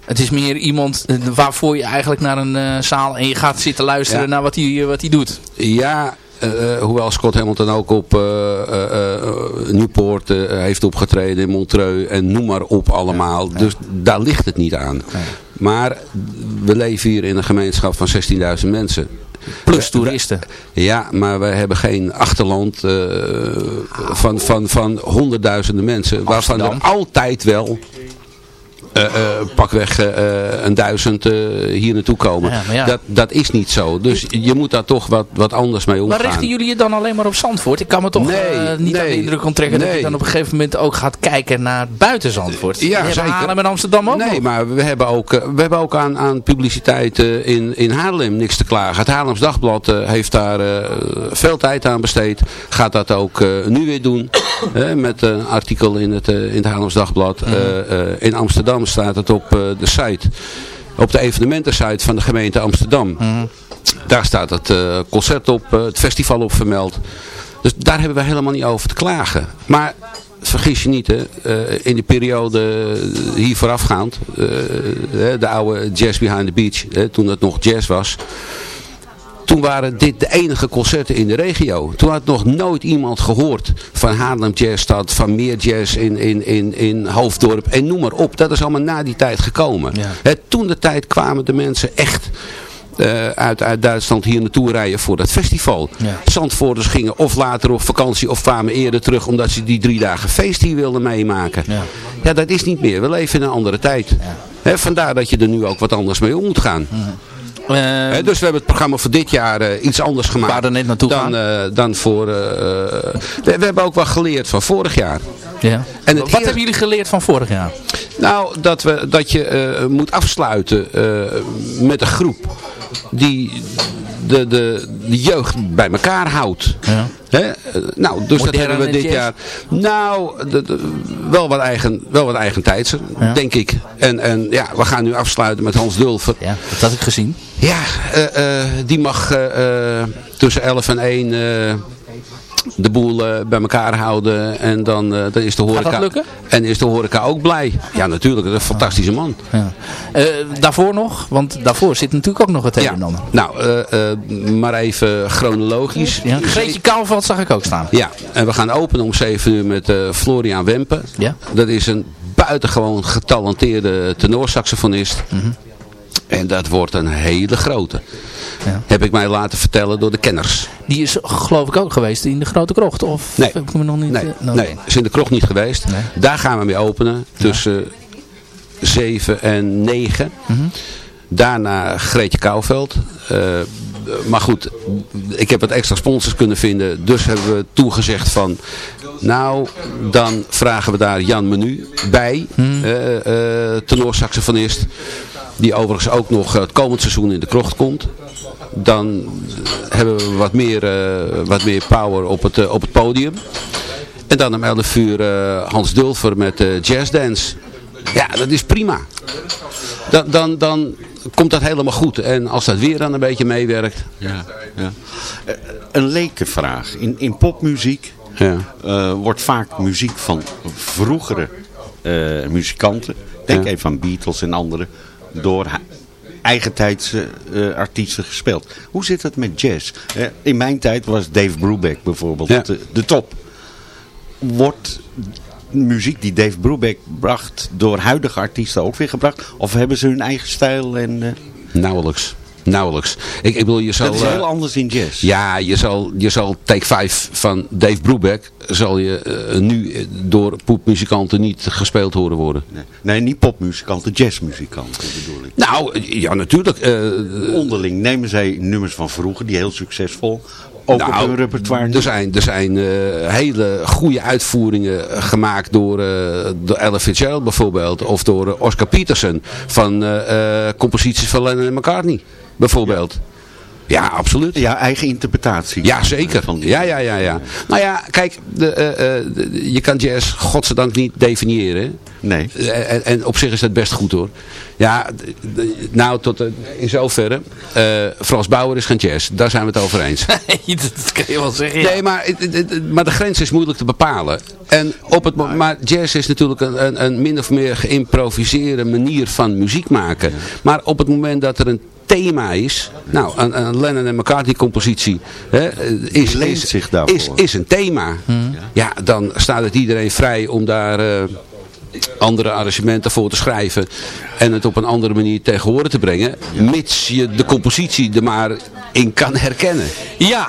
Het is meer iemand eh, waarvoor je eigenlijk naar een eh, zaal en je gaat zitten luisteren Ja. naar wat hij, wat hij doet. Ja, eh, eh, hoewel Scott Hamilton ook op eh, Newport heeft opgetreden, in Montreux en noem maar op allemaal. Dus daar ligt het niet aan. Maar we leven hier in een gemeenschap van 16.000 mensen. Plus toeristen. Ja, maar wij hebben geen achterland van, van, van honderdduizenden mensen. Waarvan er Amsterdam. altijd wel pakweg eh, een duizend eh, hier naartoe komen. Ja. Dat, dat is niet zo. Dus je moet daar toch wat, wat anders mee omgaan. Maar richten jullie je dan alleen maar op Zandvoort? Ik kan me toch Nee, eh, niet aan de indruk onttrekken dat je dan op een gegeven moment ook gaat kijken naar buiten Zandvoort. Ja, zeker. Haarlem en Amsterdam ook Nee, nog. maar we hebben ook, eh, we hebben ook aan, aan publiciteit eh, in, in Haarlem niks te klagen. Het Haarlems Dagblad eh, heeft daar eh, veel tijd aan besteed. Gaat dat ook eh, nu weer doen. Eh, met een artikel in het, eh, in het Haarlems Dagblad. Eh, eh, in Amsterdam staat het op eh, de site. Op de evenementensite van de gemeente Amsterdam. Daar staat het eh, concert op, eh, het festival op vermeld. Dus daar hebben we helemaal niet over te klagen. Maar vergis je niet, hè, in de periode hier voorafgaand, de oude Jazz Behind the Beach, hè, toen het nog jazz was. Toen waren dit de enige concerten in de regio. Toen had nog nooit iemand gehoord van Haarlem Jazzstad, van meer jazz in, in, in, in Hoofddorp en noem maar op. Dat is allemaal na die tijd gekomen. Ja. Toen de tijd kwamen de mensen echt eh, uit, uit Duitsland hier naartoe rijden voor dat festival. Ja. Zandvoorters gingen of later op vakantie of kwamen eerder terug omdat ze die drie dagen feest hier wilden meemaken. Ja. Ja, dat is niet meer. We leven in een andere tijd. Vandaar dat je er nu ook wat anders mee om moet gaan. Hè, dus we hebben het programma voor dit jaar eh, iets anders gemaakt. Waar er net naartoe dan, gaan. eh, dan voor... eh, we, we hebben ook wel geleerd van vorig jaar. Ja. En Wat hebben jullie geleerd van vorig jaar? Nou, dat, we, dat je moet afsluiten met een groep die de, de, de jeugd bij elkaar houdt. Ja. Hè? Nou, dus dat hebben we dit jazz? jaar. Nou, de, de- wel wat eigen, wel wat eigen Ja. denk ik. En, en ja, we gaan nu afsluiten met Hans Dulfer. Ja, dat had ik gezien. Ja, eh, eh, die mag eh, eh, tussen 11 en 1 eh, de boel eh, bij elkaar houden. En dan, eh, dan is de horeca... dat lukken? En is de horeca ook blij. Ja, natuurlijk. Een fantastische man. Ja. Eh, daarvoor nog, want daarvoor zit natuurlijk ook nog het ander. Nou, maar even chronologisch. Ja, Greetje Kouwveld zag ik ook staan. Ja, en we gaan openen om 7 uur met Florian Wempen. Ja. Dat is een buitengewoon getalenteerde tenorsaxofonist. En dat wordt een hele grote. Ja. Heb ik mij laten vertellen door de kenners. Die is geloof ik ook geweest in de Grote Krocht. Of Nee. heb ik me nog niet... Nee, eh, nee, is in de kroeg niet geweest. Nee. Daar gaan we mee openen. Tussen 7 en 9. Mhm. Daarna Greetje Kouwveld. Eh, maar goed, ik heb wat extra sponsors kunnen vinden. Dus hebben we toegezegd van... Nou, dan vragen we daar Jan Menu bij. Mhm. eh, eh, tenorsaxofonist. Die overigens ook nog het komend seizoen in de krocht komt. Dan hebben we wat meer, eh, wat meer power op het, eh, op het podium. En dan om 11 uur eh, Hans Dulfer met eh jazzdance. Ja, dat is prima. Dan, dan, dan komt dat helemaal goed. En als dat weer dan een beetje meewerkt. Ja, ja. Eh, Een lekenvraag. In, in popmuziek Ja. eh, wordt vaak muziek van vroegere eh, muzikanten, denk Ja. even aan Beatles en anderen, door eigentijdse eh, artiesten gespeeld. Hoe zit het met jazz? Eh, in mijn tijd was Dave Brubeck bijvoorbeeld Ja. de, de top. Wordt muziek die Dave Brubeck bracht door huidige artiesten ook weer gebracht? Of hebben ze hun eigen stijl? En, eh, Nauwelijks. Nauwelijks. Ik, ik bedoel, je zal... dat is eh, heel anders in jazz. Ja, je zal, je zal Take 5 van Dave Brubeck zal je eh, nu eh, door poepmuzikanten niet gespeeld horen worden. Nee, nee, niet popmuzikanten, jazzmuzikanten bedoel ik. Nou, eh, ja natuurlijk. eh, Onderling nemen zij nummers van vroeger, die heel succesvol, ook op hun repertoire. er zijn, er zijn eh, hele goede uitvoeringen gemaakt door, eh door Ella Fitzgerald bijvoorbeeld. Of door eh, Oscar Peterson van eh, eh, composities van Lennon en McCartney bijvoorbeeld. Ja, absoluut. Ja, eigen interpretatie. Ja, zeker. Van Ja, ja, ja, ja. Nou ja, kijk, de, eh, eh, de- je kan jazz godzijdank niet definiëren. Nee. Eh, En, en op zich is dat best goed hoor. Ja, nou tot in zoverre. eh, Frans Bauer is geen jazz. Daar zijn we het over eens. dat kan je wel zeggen. ja. Nee, maar, maar de grens is moeilijk te bepalen. En op het, maar jazz is natuurlijk een, een, een min of meer geïmproviseerde manier van muziek maken. Maar op het moment dat er een thema is, nou, een, een Lennon en McCartney compositie hè, is, is, zich daarvoor. is, is een thema. Ja, dan staat het iedereen vrij om daar eh, andere arrangementen voor te schrijven en het op een andere manier tegen horen te brengen, mits je de compositie er maar in kan herkennen. Ja,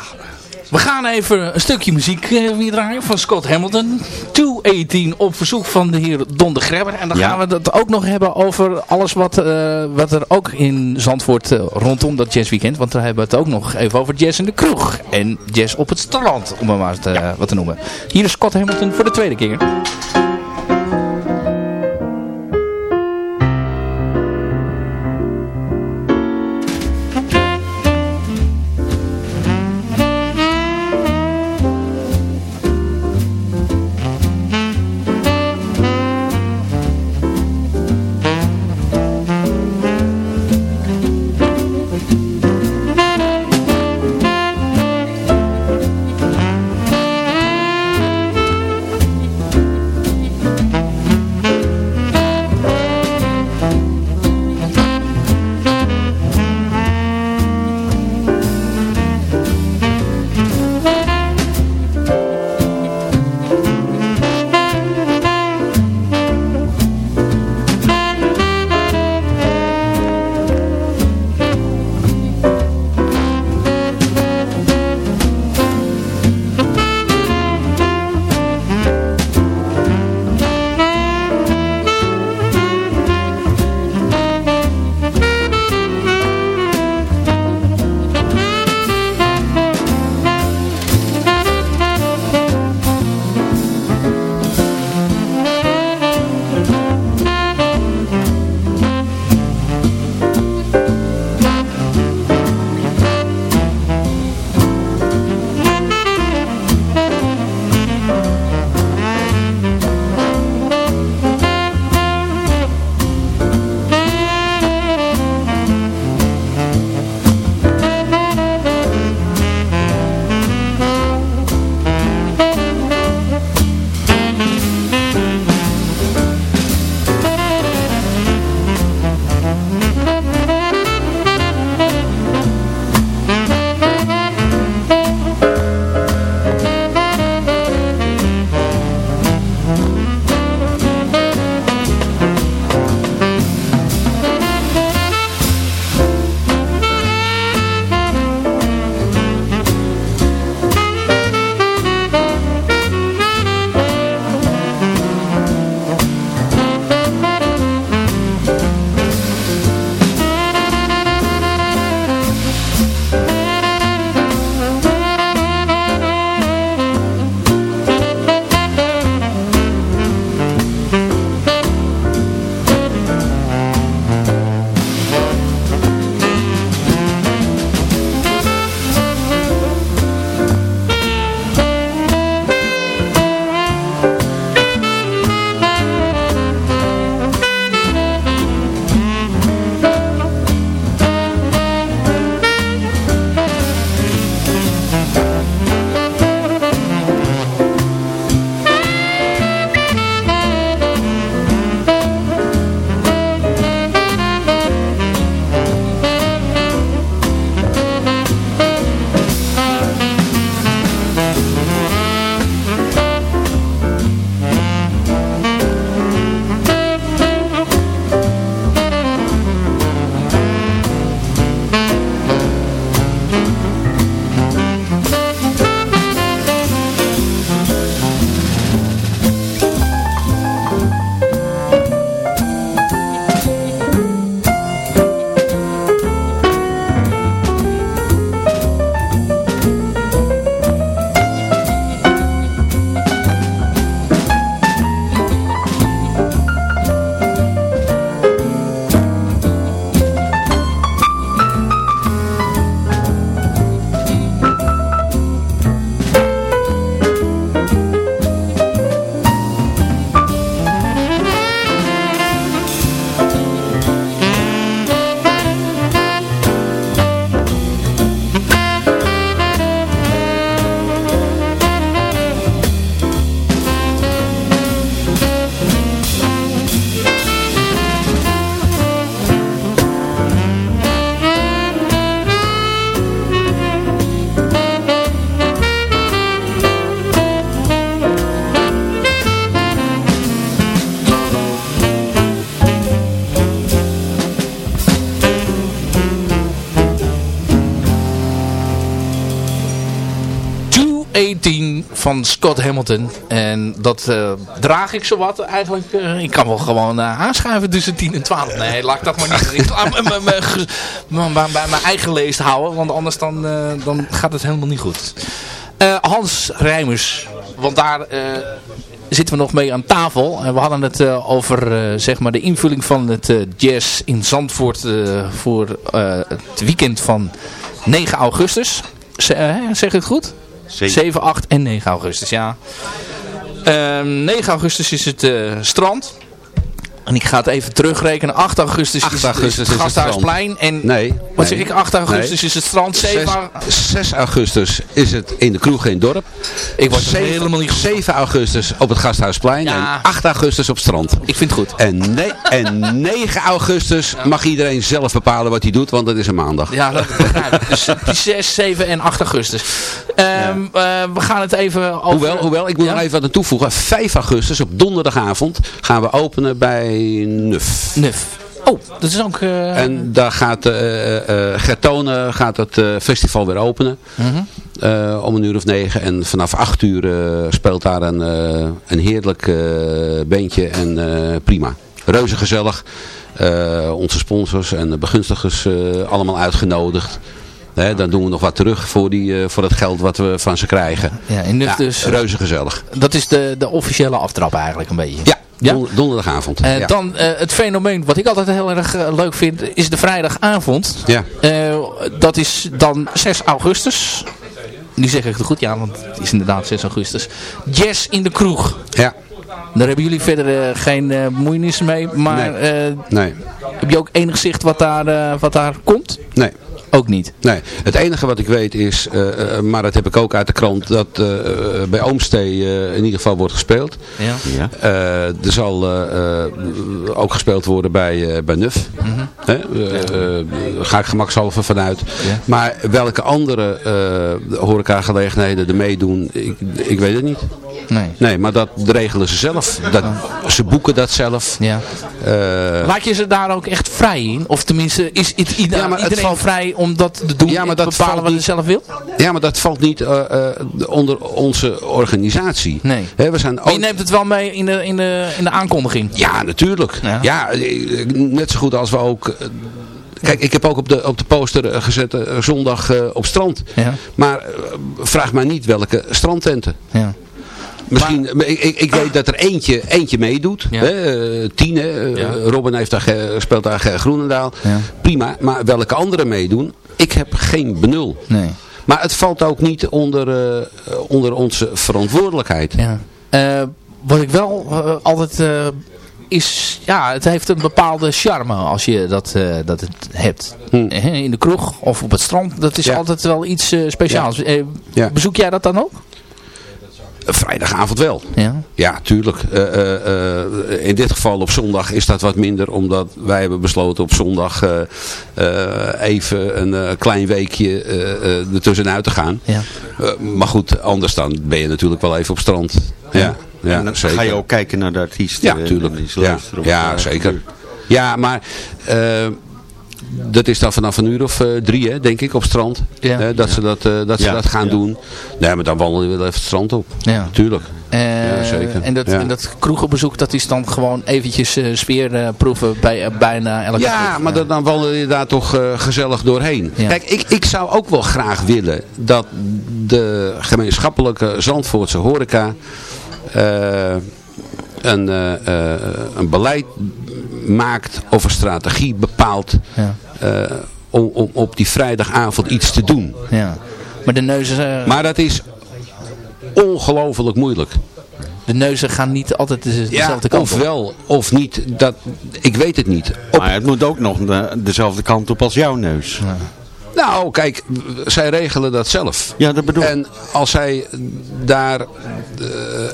we gaan even een stukje muziek eh, weer draaien van Scott Hamilton. 218 op verzoek van de heer Don de Grebber. En dan Ja. gaan we het ook nog hebben over alles wat, eh, wat er ook in Zandvoort eh, rondom dat jazzweekend. Want daar hebben we het ook nog even over jazz in de kroeg. En jazz op het strand, om het maar te, wat te noemen. Hier is Scott Hamilton voor de tweede keer. Van Scott Hamilton. En dat eh, draag ik zowat eigenlijk. eh, ik kan wel gewoon eh, aanschuiven tussen 10 en 12. Nee, laat ik dat maar niet. Ik laat bij mijn eigen leest houden. Want anders dan, dan gaat het helemaal niet goed. Hans Rijmers. Want daar zitten we nog mee aan tafel. En we hadden het over zeg maar de invulling van het eh, jazz in Zandvoort voor het weekend van 9 augustus. Zeg ik het goed? 7, 8 en 9 augustus, ja. Ehm 9 augustus is het eh, strand. En ik ga het even terugrekenen. 8 augustus, 8 is, augustus is het Gasthuisplein. En Nee. wat nee. zeg ik? 8 augustus Nee. is het strand. 7, 6, 6 augustus is het in de kroeg in het dorp. Ik word er 7, helemaal niet goed. 7 augustus op het Gasthuisplein. Ja. En 8 augustus op het strand. Ik vind het goed. En, en 9 augustus mag iedereen zelf bepalen wat hij doet, want dat is een maandag. Ja, dat begrijp ik. Dus het is 6, 7 en 8 augustus. Ehm, eh, we gaan het even over... Hoewel, hoewel, ik moet Ja? nog even wat aan toevoegen. 5 augustus, op donderdagavond, gaan we openen bij Nuf. Nuf. Oh, dat is ook... eh, En daar gaat uh, Gertone gaat het eh, festival weer openen. mhm. Eh, om een uur of negen. En vanaf acht uur eh, speelt daar een, eh, een heerlijk eh bandje. En eh, prima. Reuze gezellig. Eh, onze sponsors en begunstigers eh, allemaal uitgenodigd. Hè, dan doen we nog wat terug voor, die, eh, voor het geld wat we van ze krijgen. Ja, in Nuf dus. Reuze gezellig. Dat is de, de officiële aftrap eigenlijk een beetje. Ja, Ja? don- donderdagavond. Eh, ja. Dan eh, het fenomeen wat ik altijd heel erg eh, leuk vind is de vrijdagavond. Ja. Eh, dat is dan 6 augustus. Nu zeg ik het goed, ja, want het is inderdaad 6 augustus. Jazz in de kroeg. ja. Daar hebben jullie verder eh, geen eh bemoeienis mee. Maar Nee. eh, Nee. heb je ook enig zicht wat daar, eh, wat daar komt? Nee. Ook niet. Nee, het enige wat ik weet is, eh, eh, maar dat heb ik ook uit de krant, dat eh, bij Oomstee in ieder geval wordt gespeeld. Ja. Ja. Eh, er zal ook gespeeld worden bij, eh, bij Nuf. Hè? Daar ga ik gemakshalve vanuit. Ja. Maar welke andere uh, horecagelegenheden er meedoen, ik, ik weet het niet. Nee. Nee, maar dat regelen ze zelf. Dat, ze boeken dat zelf. Ja. Eh, Laat je ze daar ook echt vrij in? Of tenminste, is het ieder, Ja, maar het iedereen valt- vrij om dat te doen Ja, maar dat bepalen wat niet- zelf wil? ja, maar dat valt niet eh, eh, onder onze organisatie. Nee. We zijn Maar je neemt het wel mee in de, in de, in de aankondiging. Ja, natuurlijk. Ja. Ja. eh, net zo goed als we ook... Kijk, ik heb ook op de, op de poster gezet zondag op strand. Ja. Maar vraag mij niet welke strandtenten. Ja. Misschien, ik, ik, ik weet dat er eentje, eentje meedoet. Ja. Hè, eh, tien, hè, eh, Ja. Robin heeft daar, ge- speelt daar Groenendaal. Ja. Prima, maar welke anderen meedoen, ik heb geen benul. Nee. Maar het valt ook niet onder, eh, onder onze verantwoordelijkheid. Ja. Wat ik wel altijd is, ja, het heeft een bepaalde charme als je dat, dat het hebt. Hm. Eh, In de kroeg of op het strand, dat is altijd wel iets speciaals. Bezoek jij dat dan ook? Vrijdagavond wel. Ja. Ja, tuurlijk. Eh, eh, eh, in dit geval op zondag is dat wat minder, omdat wij hebben besloten op zondag eh, eh, even een eh, klein weekje eh, eh, ertussenuit te gaan. Ja. Eh, maar goed, anders dan ben je natuurlijk wel even op strand. Ja, ja, en dan zeker. ga je ook kijken naar de artiest. Ja, tuurlijk. Ja, ja zeker. Ja, maar eh, dat is dan vanaf een uur of eh, drie, hè, denk ik, op strand. Ja. Dat ze dat, eh, dat, ze Ja, dat gaan doen. Nee, maar dan wandelen we wel even het strand op. Ja. Tuurlijk. Ja, zeker. En, dat, en dat kroegenbezoek, dat is dan gewoon eventjes eh, sfeer eh, proeven bij bijna elke Ja, maar dat, dan wandel je daar toch gezellig doorheen. Kijk, ik, ik zou ook wel graag willen dat de gemeenschappelijke Zandvoortse horeca een, eh, eh, een beleid maakt of een strategie bepaalt Ja. eh, om, om op die vrijdagavond iets te doen. Ja. Maar de neuzen, Maar dat is ongelooflijk moeilijk. de neuzen gaan niet altijd de- dezelfde Ja, kant op. of wel, of niet. Dat, ik weet het niet. Op, Maar het moet ook nog de, dezelfde kant op als jouw neus. Ja, nou, kijk, zij regelen dat zelf. dat bedoel ik. En als zij daar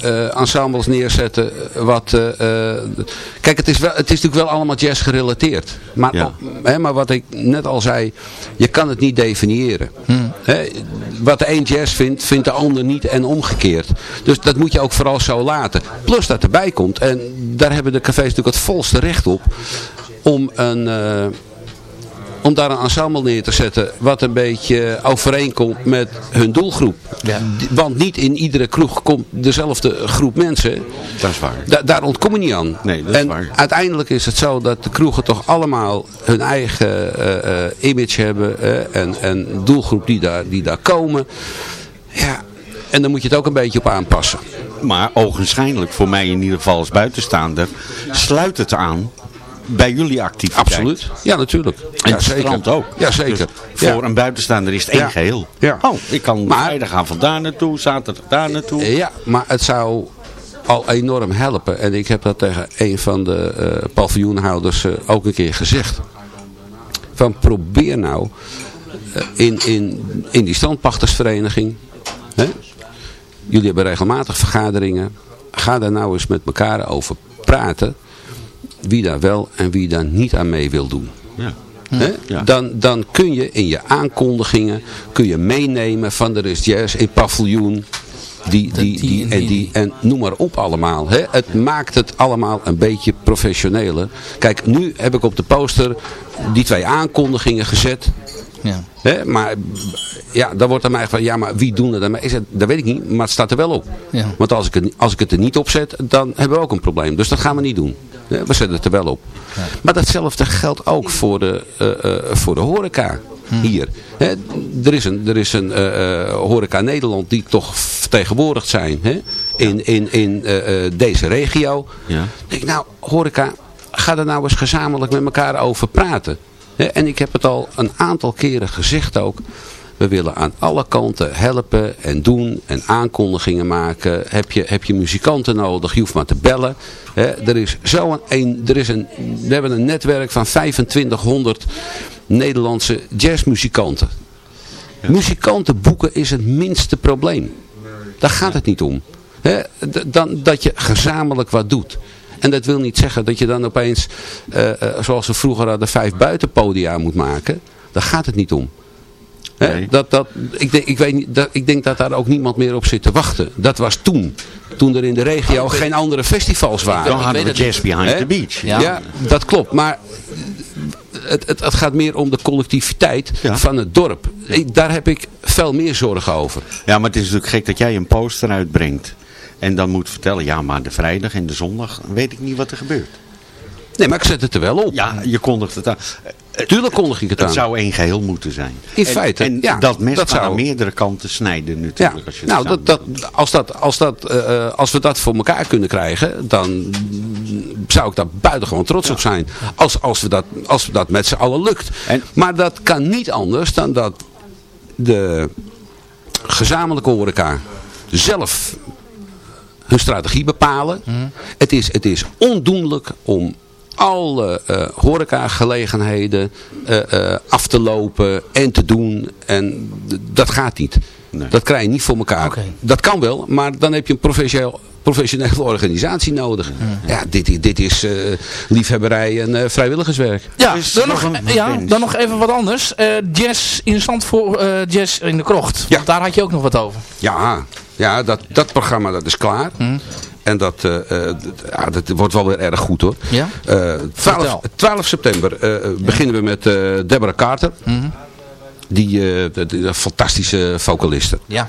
eh, ensembles neerzetten wat... eh, kijk, het is, wel, het is natuurlijk wel allemaal jazz gerelateerd. Maar, Ja. hè, maar wat ik net al zei, je kan het niet definiëren. Hmm. Hè, wat de een jazz vindt, vindt de ander niet en omgekeerd. Dus dat moet je ook vooral zo laten. Plus dat erbij komt, en daar hebben de cafés natuurlijk het volste recht op, om een... om daar een ensemble neer te zetten wat een beetje overeenkomt met hun doelgroep. D- Want niet in iedere kroeg komt dezelfde groep mensen. Dat is waar. Da- daar ontkom je niet aan. Nee, dat is en waar. uiteindelijk is het zo dat de kroegen toch allemaal hun eigen eh, eh, image hebben en, en doelgroep die daar, die daar komen. Ja, en dan moet je het ook een beetje op aanpassen. Maar ogenschijnlijk, voor mij in ieder geval als buitenstaander, sluit het aan bij jullie activiteit. Absoluut. Ja, natuurlijk. En ja, het zeker. strand ook. Ja, zeker. Dus Ja. voor een buitenstaander is het één geheel. Ja. Oh, ik kan Maar- vrijdagavond daar naartoe, zaterdag daar naartoe. Ja, maar het zou al enorm helpen. En ik heb dat tegen een van de eh paviljoenhouders eh, ook een keer gezegd. Van probeer nou eh, in, in, in die strandpachtersvereniging. Hè? Jullie hebben regelmatig vergaderingen. Ga daar nou eens met elkaar over praten. Wie daar wel en wie daar niet aan mee wil doen. Ja. Dan, dan kun je in je aankondigingen kun je meenemen van er is jazz in paviljoen. Die, die, die en die. en noem maar op allemaal. Hè? Het maakt het allemaal een beetje professioneler. Kijk, nu heb ik op de poster die twee aankondigingen gezet. Ja. Hè? Maar ja, dan wordt er mij van, ja, maar wie doen er dan mee? Ik zeg, dat weet ik niet, maar het staat er wel op. Ja. Want als ik, het, als ik het er niet op zet, dan hebben we ook een probleem. Dus dat gaan we niet doen. Hè, We zetten het er wel op. Maar datzelfde geldt ook voor de, eh, eh, voor de horeca hier. Hè, er is een, er is een eh, eh, horeca Nederland die toch vertegenwoordigd zijn hè, in, in, in eh, eh, deze regio. Ja. Ik denk, nou, horeca, ga er nou eens gezamenlijk met elkaar over praten. En ik heb het al een aantal keren gezegd ook. We willen aan alle kanten helpen en doen en aankondigingen maken. Heb je, heb je muzikanten nodig, je hoeft maar te bellen. Er is zo een, een, er is een, we hebben een netwerk van 2500 Nederlandse jazzmuzikanten. Muzikanten boeken is het minste probleem. Daar gaat het niet om. Dan dat je gezamenlijk wat doet. En dat wil niet zeggen dat je dan opeens, eh, zoals we vroeger hadden, vijf buitenpodia moet maken. Daar gaat het niet om. Nee. dat, dat, ik, denk, ik, weet niet, dat, ik denk dat daar ook niemand meer op zit te wachten. Dat was toen. Toen er in de regio geen andere festivals waren. Dan hadden we Jazz Behind the Beach. Ja. Ja, dat klopt. Maar het, het, het gaat meer om de collectiviteit Ja. van het dorp. Ik, daar heb ik veel meer zorgen over. Ja, maar het is natuurlijk gek dat jij een poster uitbrengt. En dan moet vertellen, ja, maar de vrijdag en de zondag weet ik niet wat er gebeurt. Nee, maar ik zet het er wel op. Ja, je kondigt het aan. Tuurlijk kondig ik het Het aan. zou één geheel moeten zijn. In En- feite, En ja, dat mes dat zou- aan meerdere kanten snijden Ja, natuurlijk. Als je het nou, dat, dat, als, dat, als, dat, eh, eh, als we dat voor elkaar kunnen krijgen, dan zou ik daar buitengewoon trots op zijn. Als, als, we dat, als we dat met z'n allen lukt. En- maar dat kan niet anders dan dat de gezamenlijke horeca zelf hun strategie bepalen. Het, is, het is ondoenlijk om alle eh horecagelegenheden eh, eh, af te lopen en te doen. En dat gaat niet. Nee. Dat krijg je niet voor elkaar. Dat kan wel, maar dan heb je een professioneel, professionele organisatie nodig. Ja, dit, is- dit is eh, liefhebberij en eh, vrijwilligerswerk. Ja, Dus dan nog een ja, dan nog even wat anders. Eh, jazz in Zandvoort, eh jazz in de krocht. Ja. Daar had je ook nog wat over. Ja, ja dat, dat programma dat is klaar. En dat, eh, eh, ja, dat wordt wel weer erg goed hoor. Ja? Eh, 12, Vertel. 12 september eh, beginnen we met eh, Deborah Carter. Die, eh, de, fantastische vocaliste. Ja.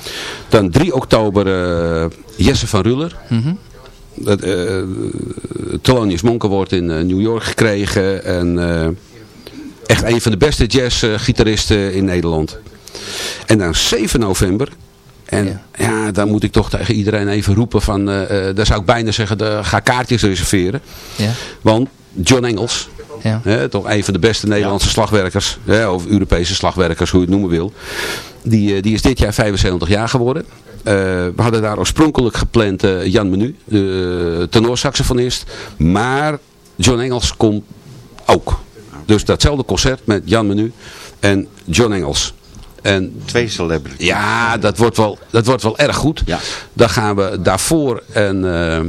Dan 3 oktober eh, Jesse van Ruller. Dat, eh, Thelonious Monk wordt in eh, New York gekregen. En eh, echt een van de beste jazzgitaristen in Nederland. En dan 7 november. En Ja. ja. dan moet ik toch tegen iedereen even roepen van... eh eh, daar zou ik bijna zeggen, de, ga kaartjes reserveren. Ja. Want John Engels, Ja. hè, toch een van de beste Nederlandse slagwerkers, hè, of Europese slagwerkers, hoe je het noemen wil. Die, eh, die is dit jaar 75 jaar geworden. Eh, we hadden daar oorspronkelijk gepland eh, Jan Menu, de tenorsaxofonist. Maar John Engels komt ook. Dus datzelfde concert met Jan Menu en John Engels. En Twee celebrities. ja, dat wordt wel, dat wordt wel erg goed. Ja. Dan gaan we daarvoor en eh, eh,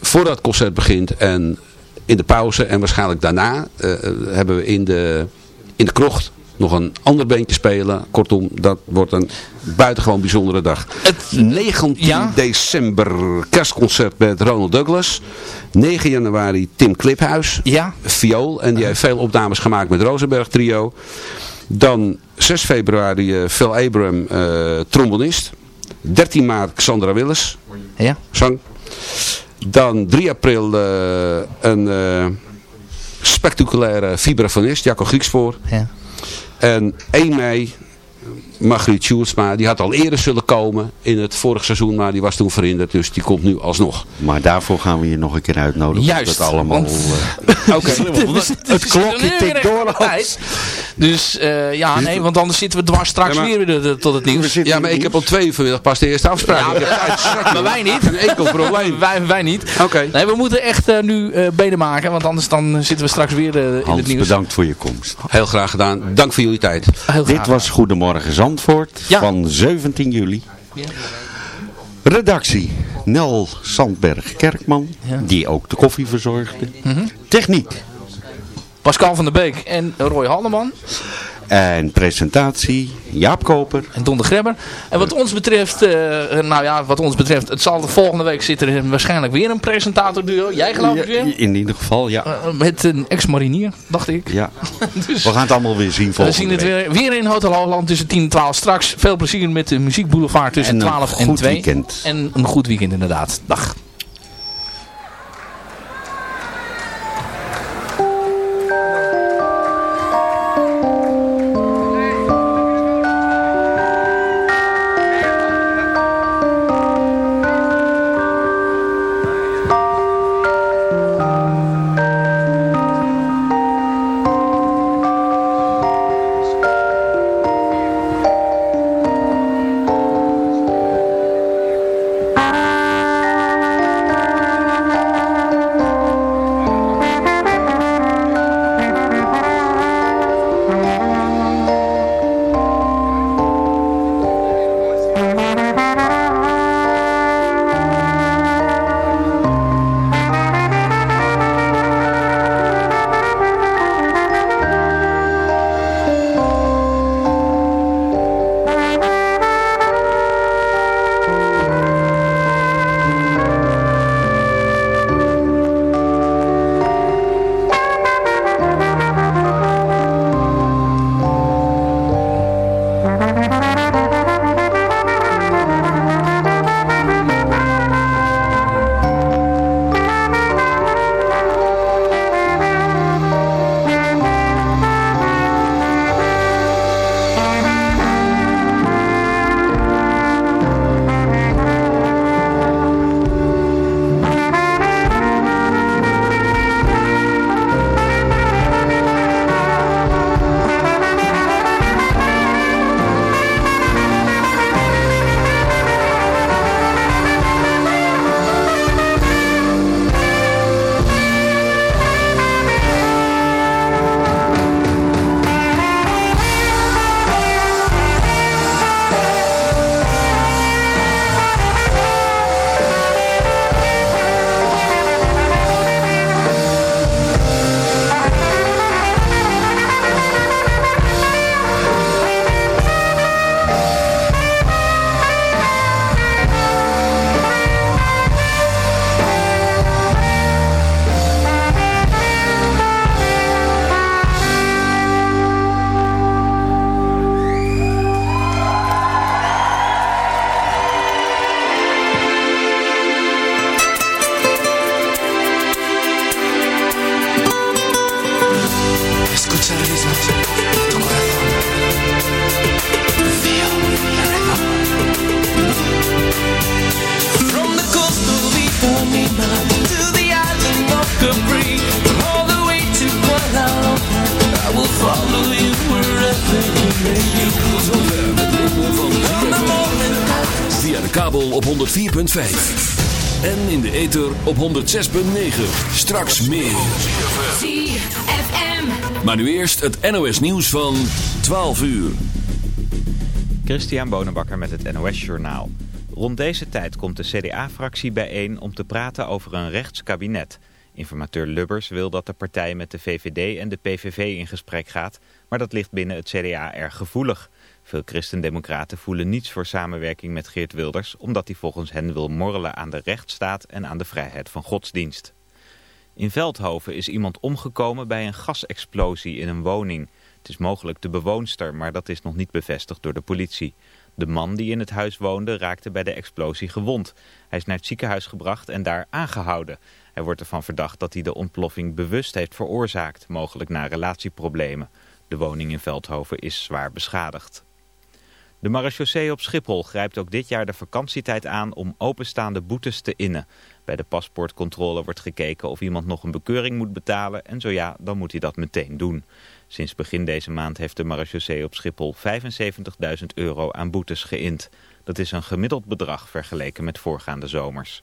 voordat het concert begint en in de pauze en waarschijnlijk daarna eh, hebben we in de, in de krocht nog een ander beentje spelen. Kortom, dat wordt een buitengewoon bijzondere dag. 19 december kerstconcert met Ronald Douglas. 9 januari Tim Kliphuis. Ja. Viool. En die heeft veel opnames gemaakt met Rosenberg Trio. Dan 6 februari eh, Phil Abram, eh, trombonist. 13 maart Sandra Willis. Ja. Zang. Dan 3 april eh, een spectaculaire vibrafonist, Jacco Griekspoor. Ja. En 1 mei Margriet Sjoerdsma, die had al eerder zullen komen in het vorige seizoen, maar die was toen verhinderd, dus die komt nu alsnog. Maar daarvoor gaan we je nog een keer uitnodigen. Juist, Dat allemaal... want- eh, Oké. Het klokje tikt door. Dus eh, ja, nee, want anders zitten we dwars straks Ja, maar- weer de- de- tot het nieuws. Ja, maar ik heb om twee uur vanmiddag pas de eerste afspraak. Ja, maar wij niet. Een enkel probleem. wij, wij niet. Oké. Nee, we moeten echt eh, nu benen maken, want anders dan zitten we straks weer in het nieuws. bedankt voor je komst. Heel graag gedaan. Dank voor jullie tijd. Heel Dit graag. was Goedemorgen Zandvoort Ja. van 17 juli. Redactie Nel Sandberg-Kerkman, Ja. die ook de koffie verzorgde. Mhm. Techniek Pascal van der Beek en Roy Haldeman en presentatie Jaap Koper. en Don de Grebber. En wat ons betreft, eh, nou ja, wat ons betreft, het zal volgende week zit er waarschijnlijk weer een presentatorduo. Jij geloof ik weer? In ieder geval, ja. Eh, met een ex-marinier, dacht ik. ja. Dus- We gaan het allemaal weer zien We volgende zien het weer, weer in Hotel Hoogland tussen 10 en 12 straks. Veel plezier met de muziekboulevard tussen En een 12 en goed 2. weekend. En een goed weekend inderdaad. Dag. Kabel op 104.5. En in de ether op 106.9. Straks meer. ZFM. Maar nu eerst het NOS nieuws van 12 uur. Christian Bonenbakker met het NOS Journaal. Rond deze tijd komt de CDA-fractie bijeen om te praten over een rechtskabinet. Informateur Lubbers wil dat de partij met de VVD en de PVV in gesprek gaat... Maar dat ligt binnen het CDA erg gevoelig. Veel christendemocraten voelen niets voor samenwerking met Geert Wilders... omdat hij volgens hen wil morrelen aan de rechtsstaat en aan de vrijheid van godsdienst. In Veldhoven is iemand omgekomen bij een gasexplosie in een woning. Het is mogelijk de bewoonster, maar dat is nog niet bevestigd door de politie. De man die in het huis woonde raakte bij de explosie gewond. Hij is naar het ziekenhuis gebracht en daar aangehouden. Hij wordt ervan verdacht dat hij de ontploffing bewust heeft veroorzaakt, mogelijk na relatieproblemen. De woning in Veldhoven is zwaar beschadigd. De marechaussee op Schiphol grijpt ook dit jaar de vakantietijd aan om openstaande boetes te innen. Bij de paspoortcontrole wordt gekeken of iemand nog een bekeuring moet betalen en zo ja, dan moet hij dat meteen doen. Sinds begin deze maand heeft de marechaussee op Schiphol 75.000 euro aan boetes geïnd. Dat is een gemiddeld bedrag vergeleken met voorgaande zomers.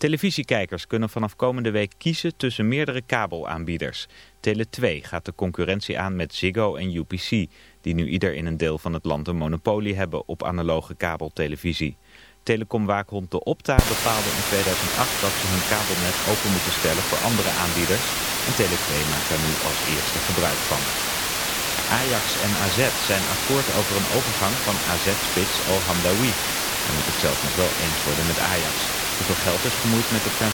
Televisiekijkers kunnen vanaf komende week kiezen tussen meerdere kabelaanbieders. Tele2 gaat de concurrentie aan met Ziggo en UPC, die nu ieder in een deel van het land een monopolie hebben op analoge kabeltelevisie. Telecomwaakhond De Opta bepaalde in 2008 dat ze hun kabelnet open moeten stellen voor andere aanbieders en Tele2 maakt daar nu als eerste gebruik van. Ajax en AZ zijn akkoord over een overgang van AZ-spits El. Hij moet het zelf nog wel eens worden met Ajax. Hoeveel geld is gemoeid met de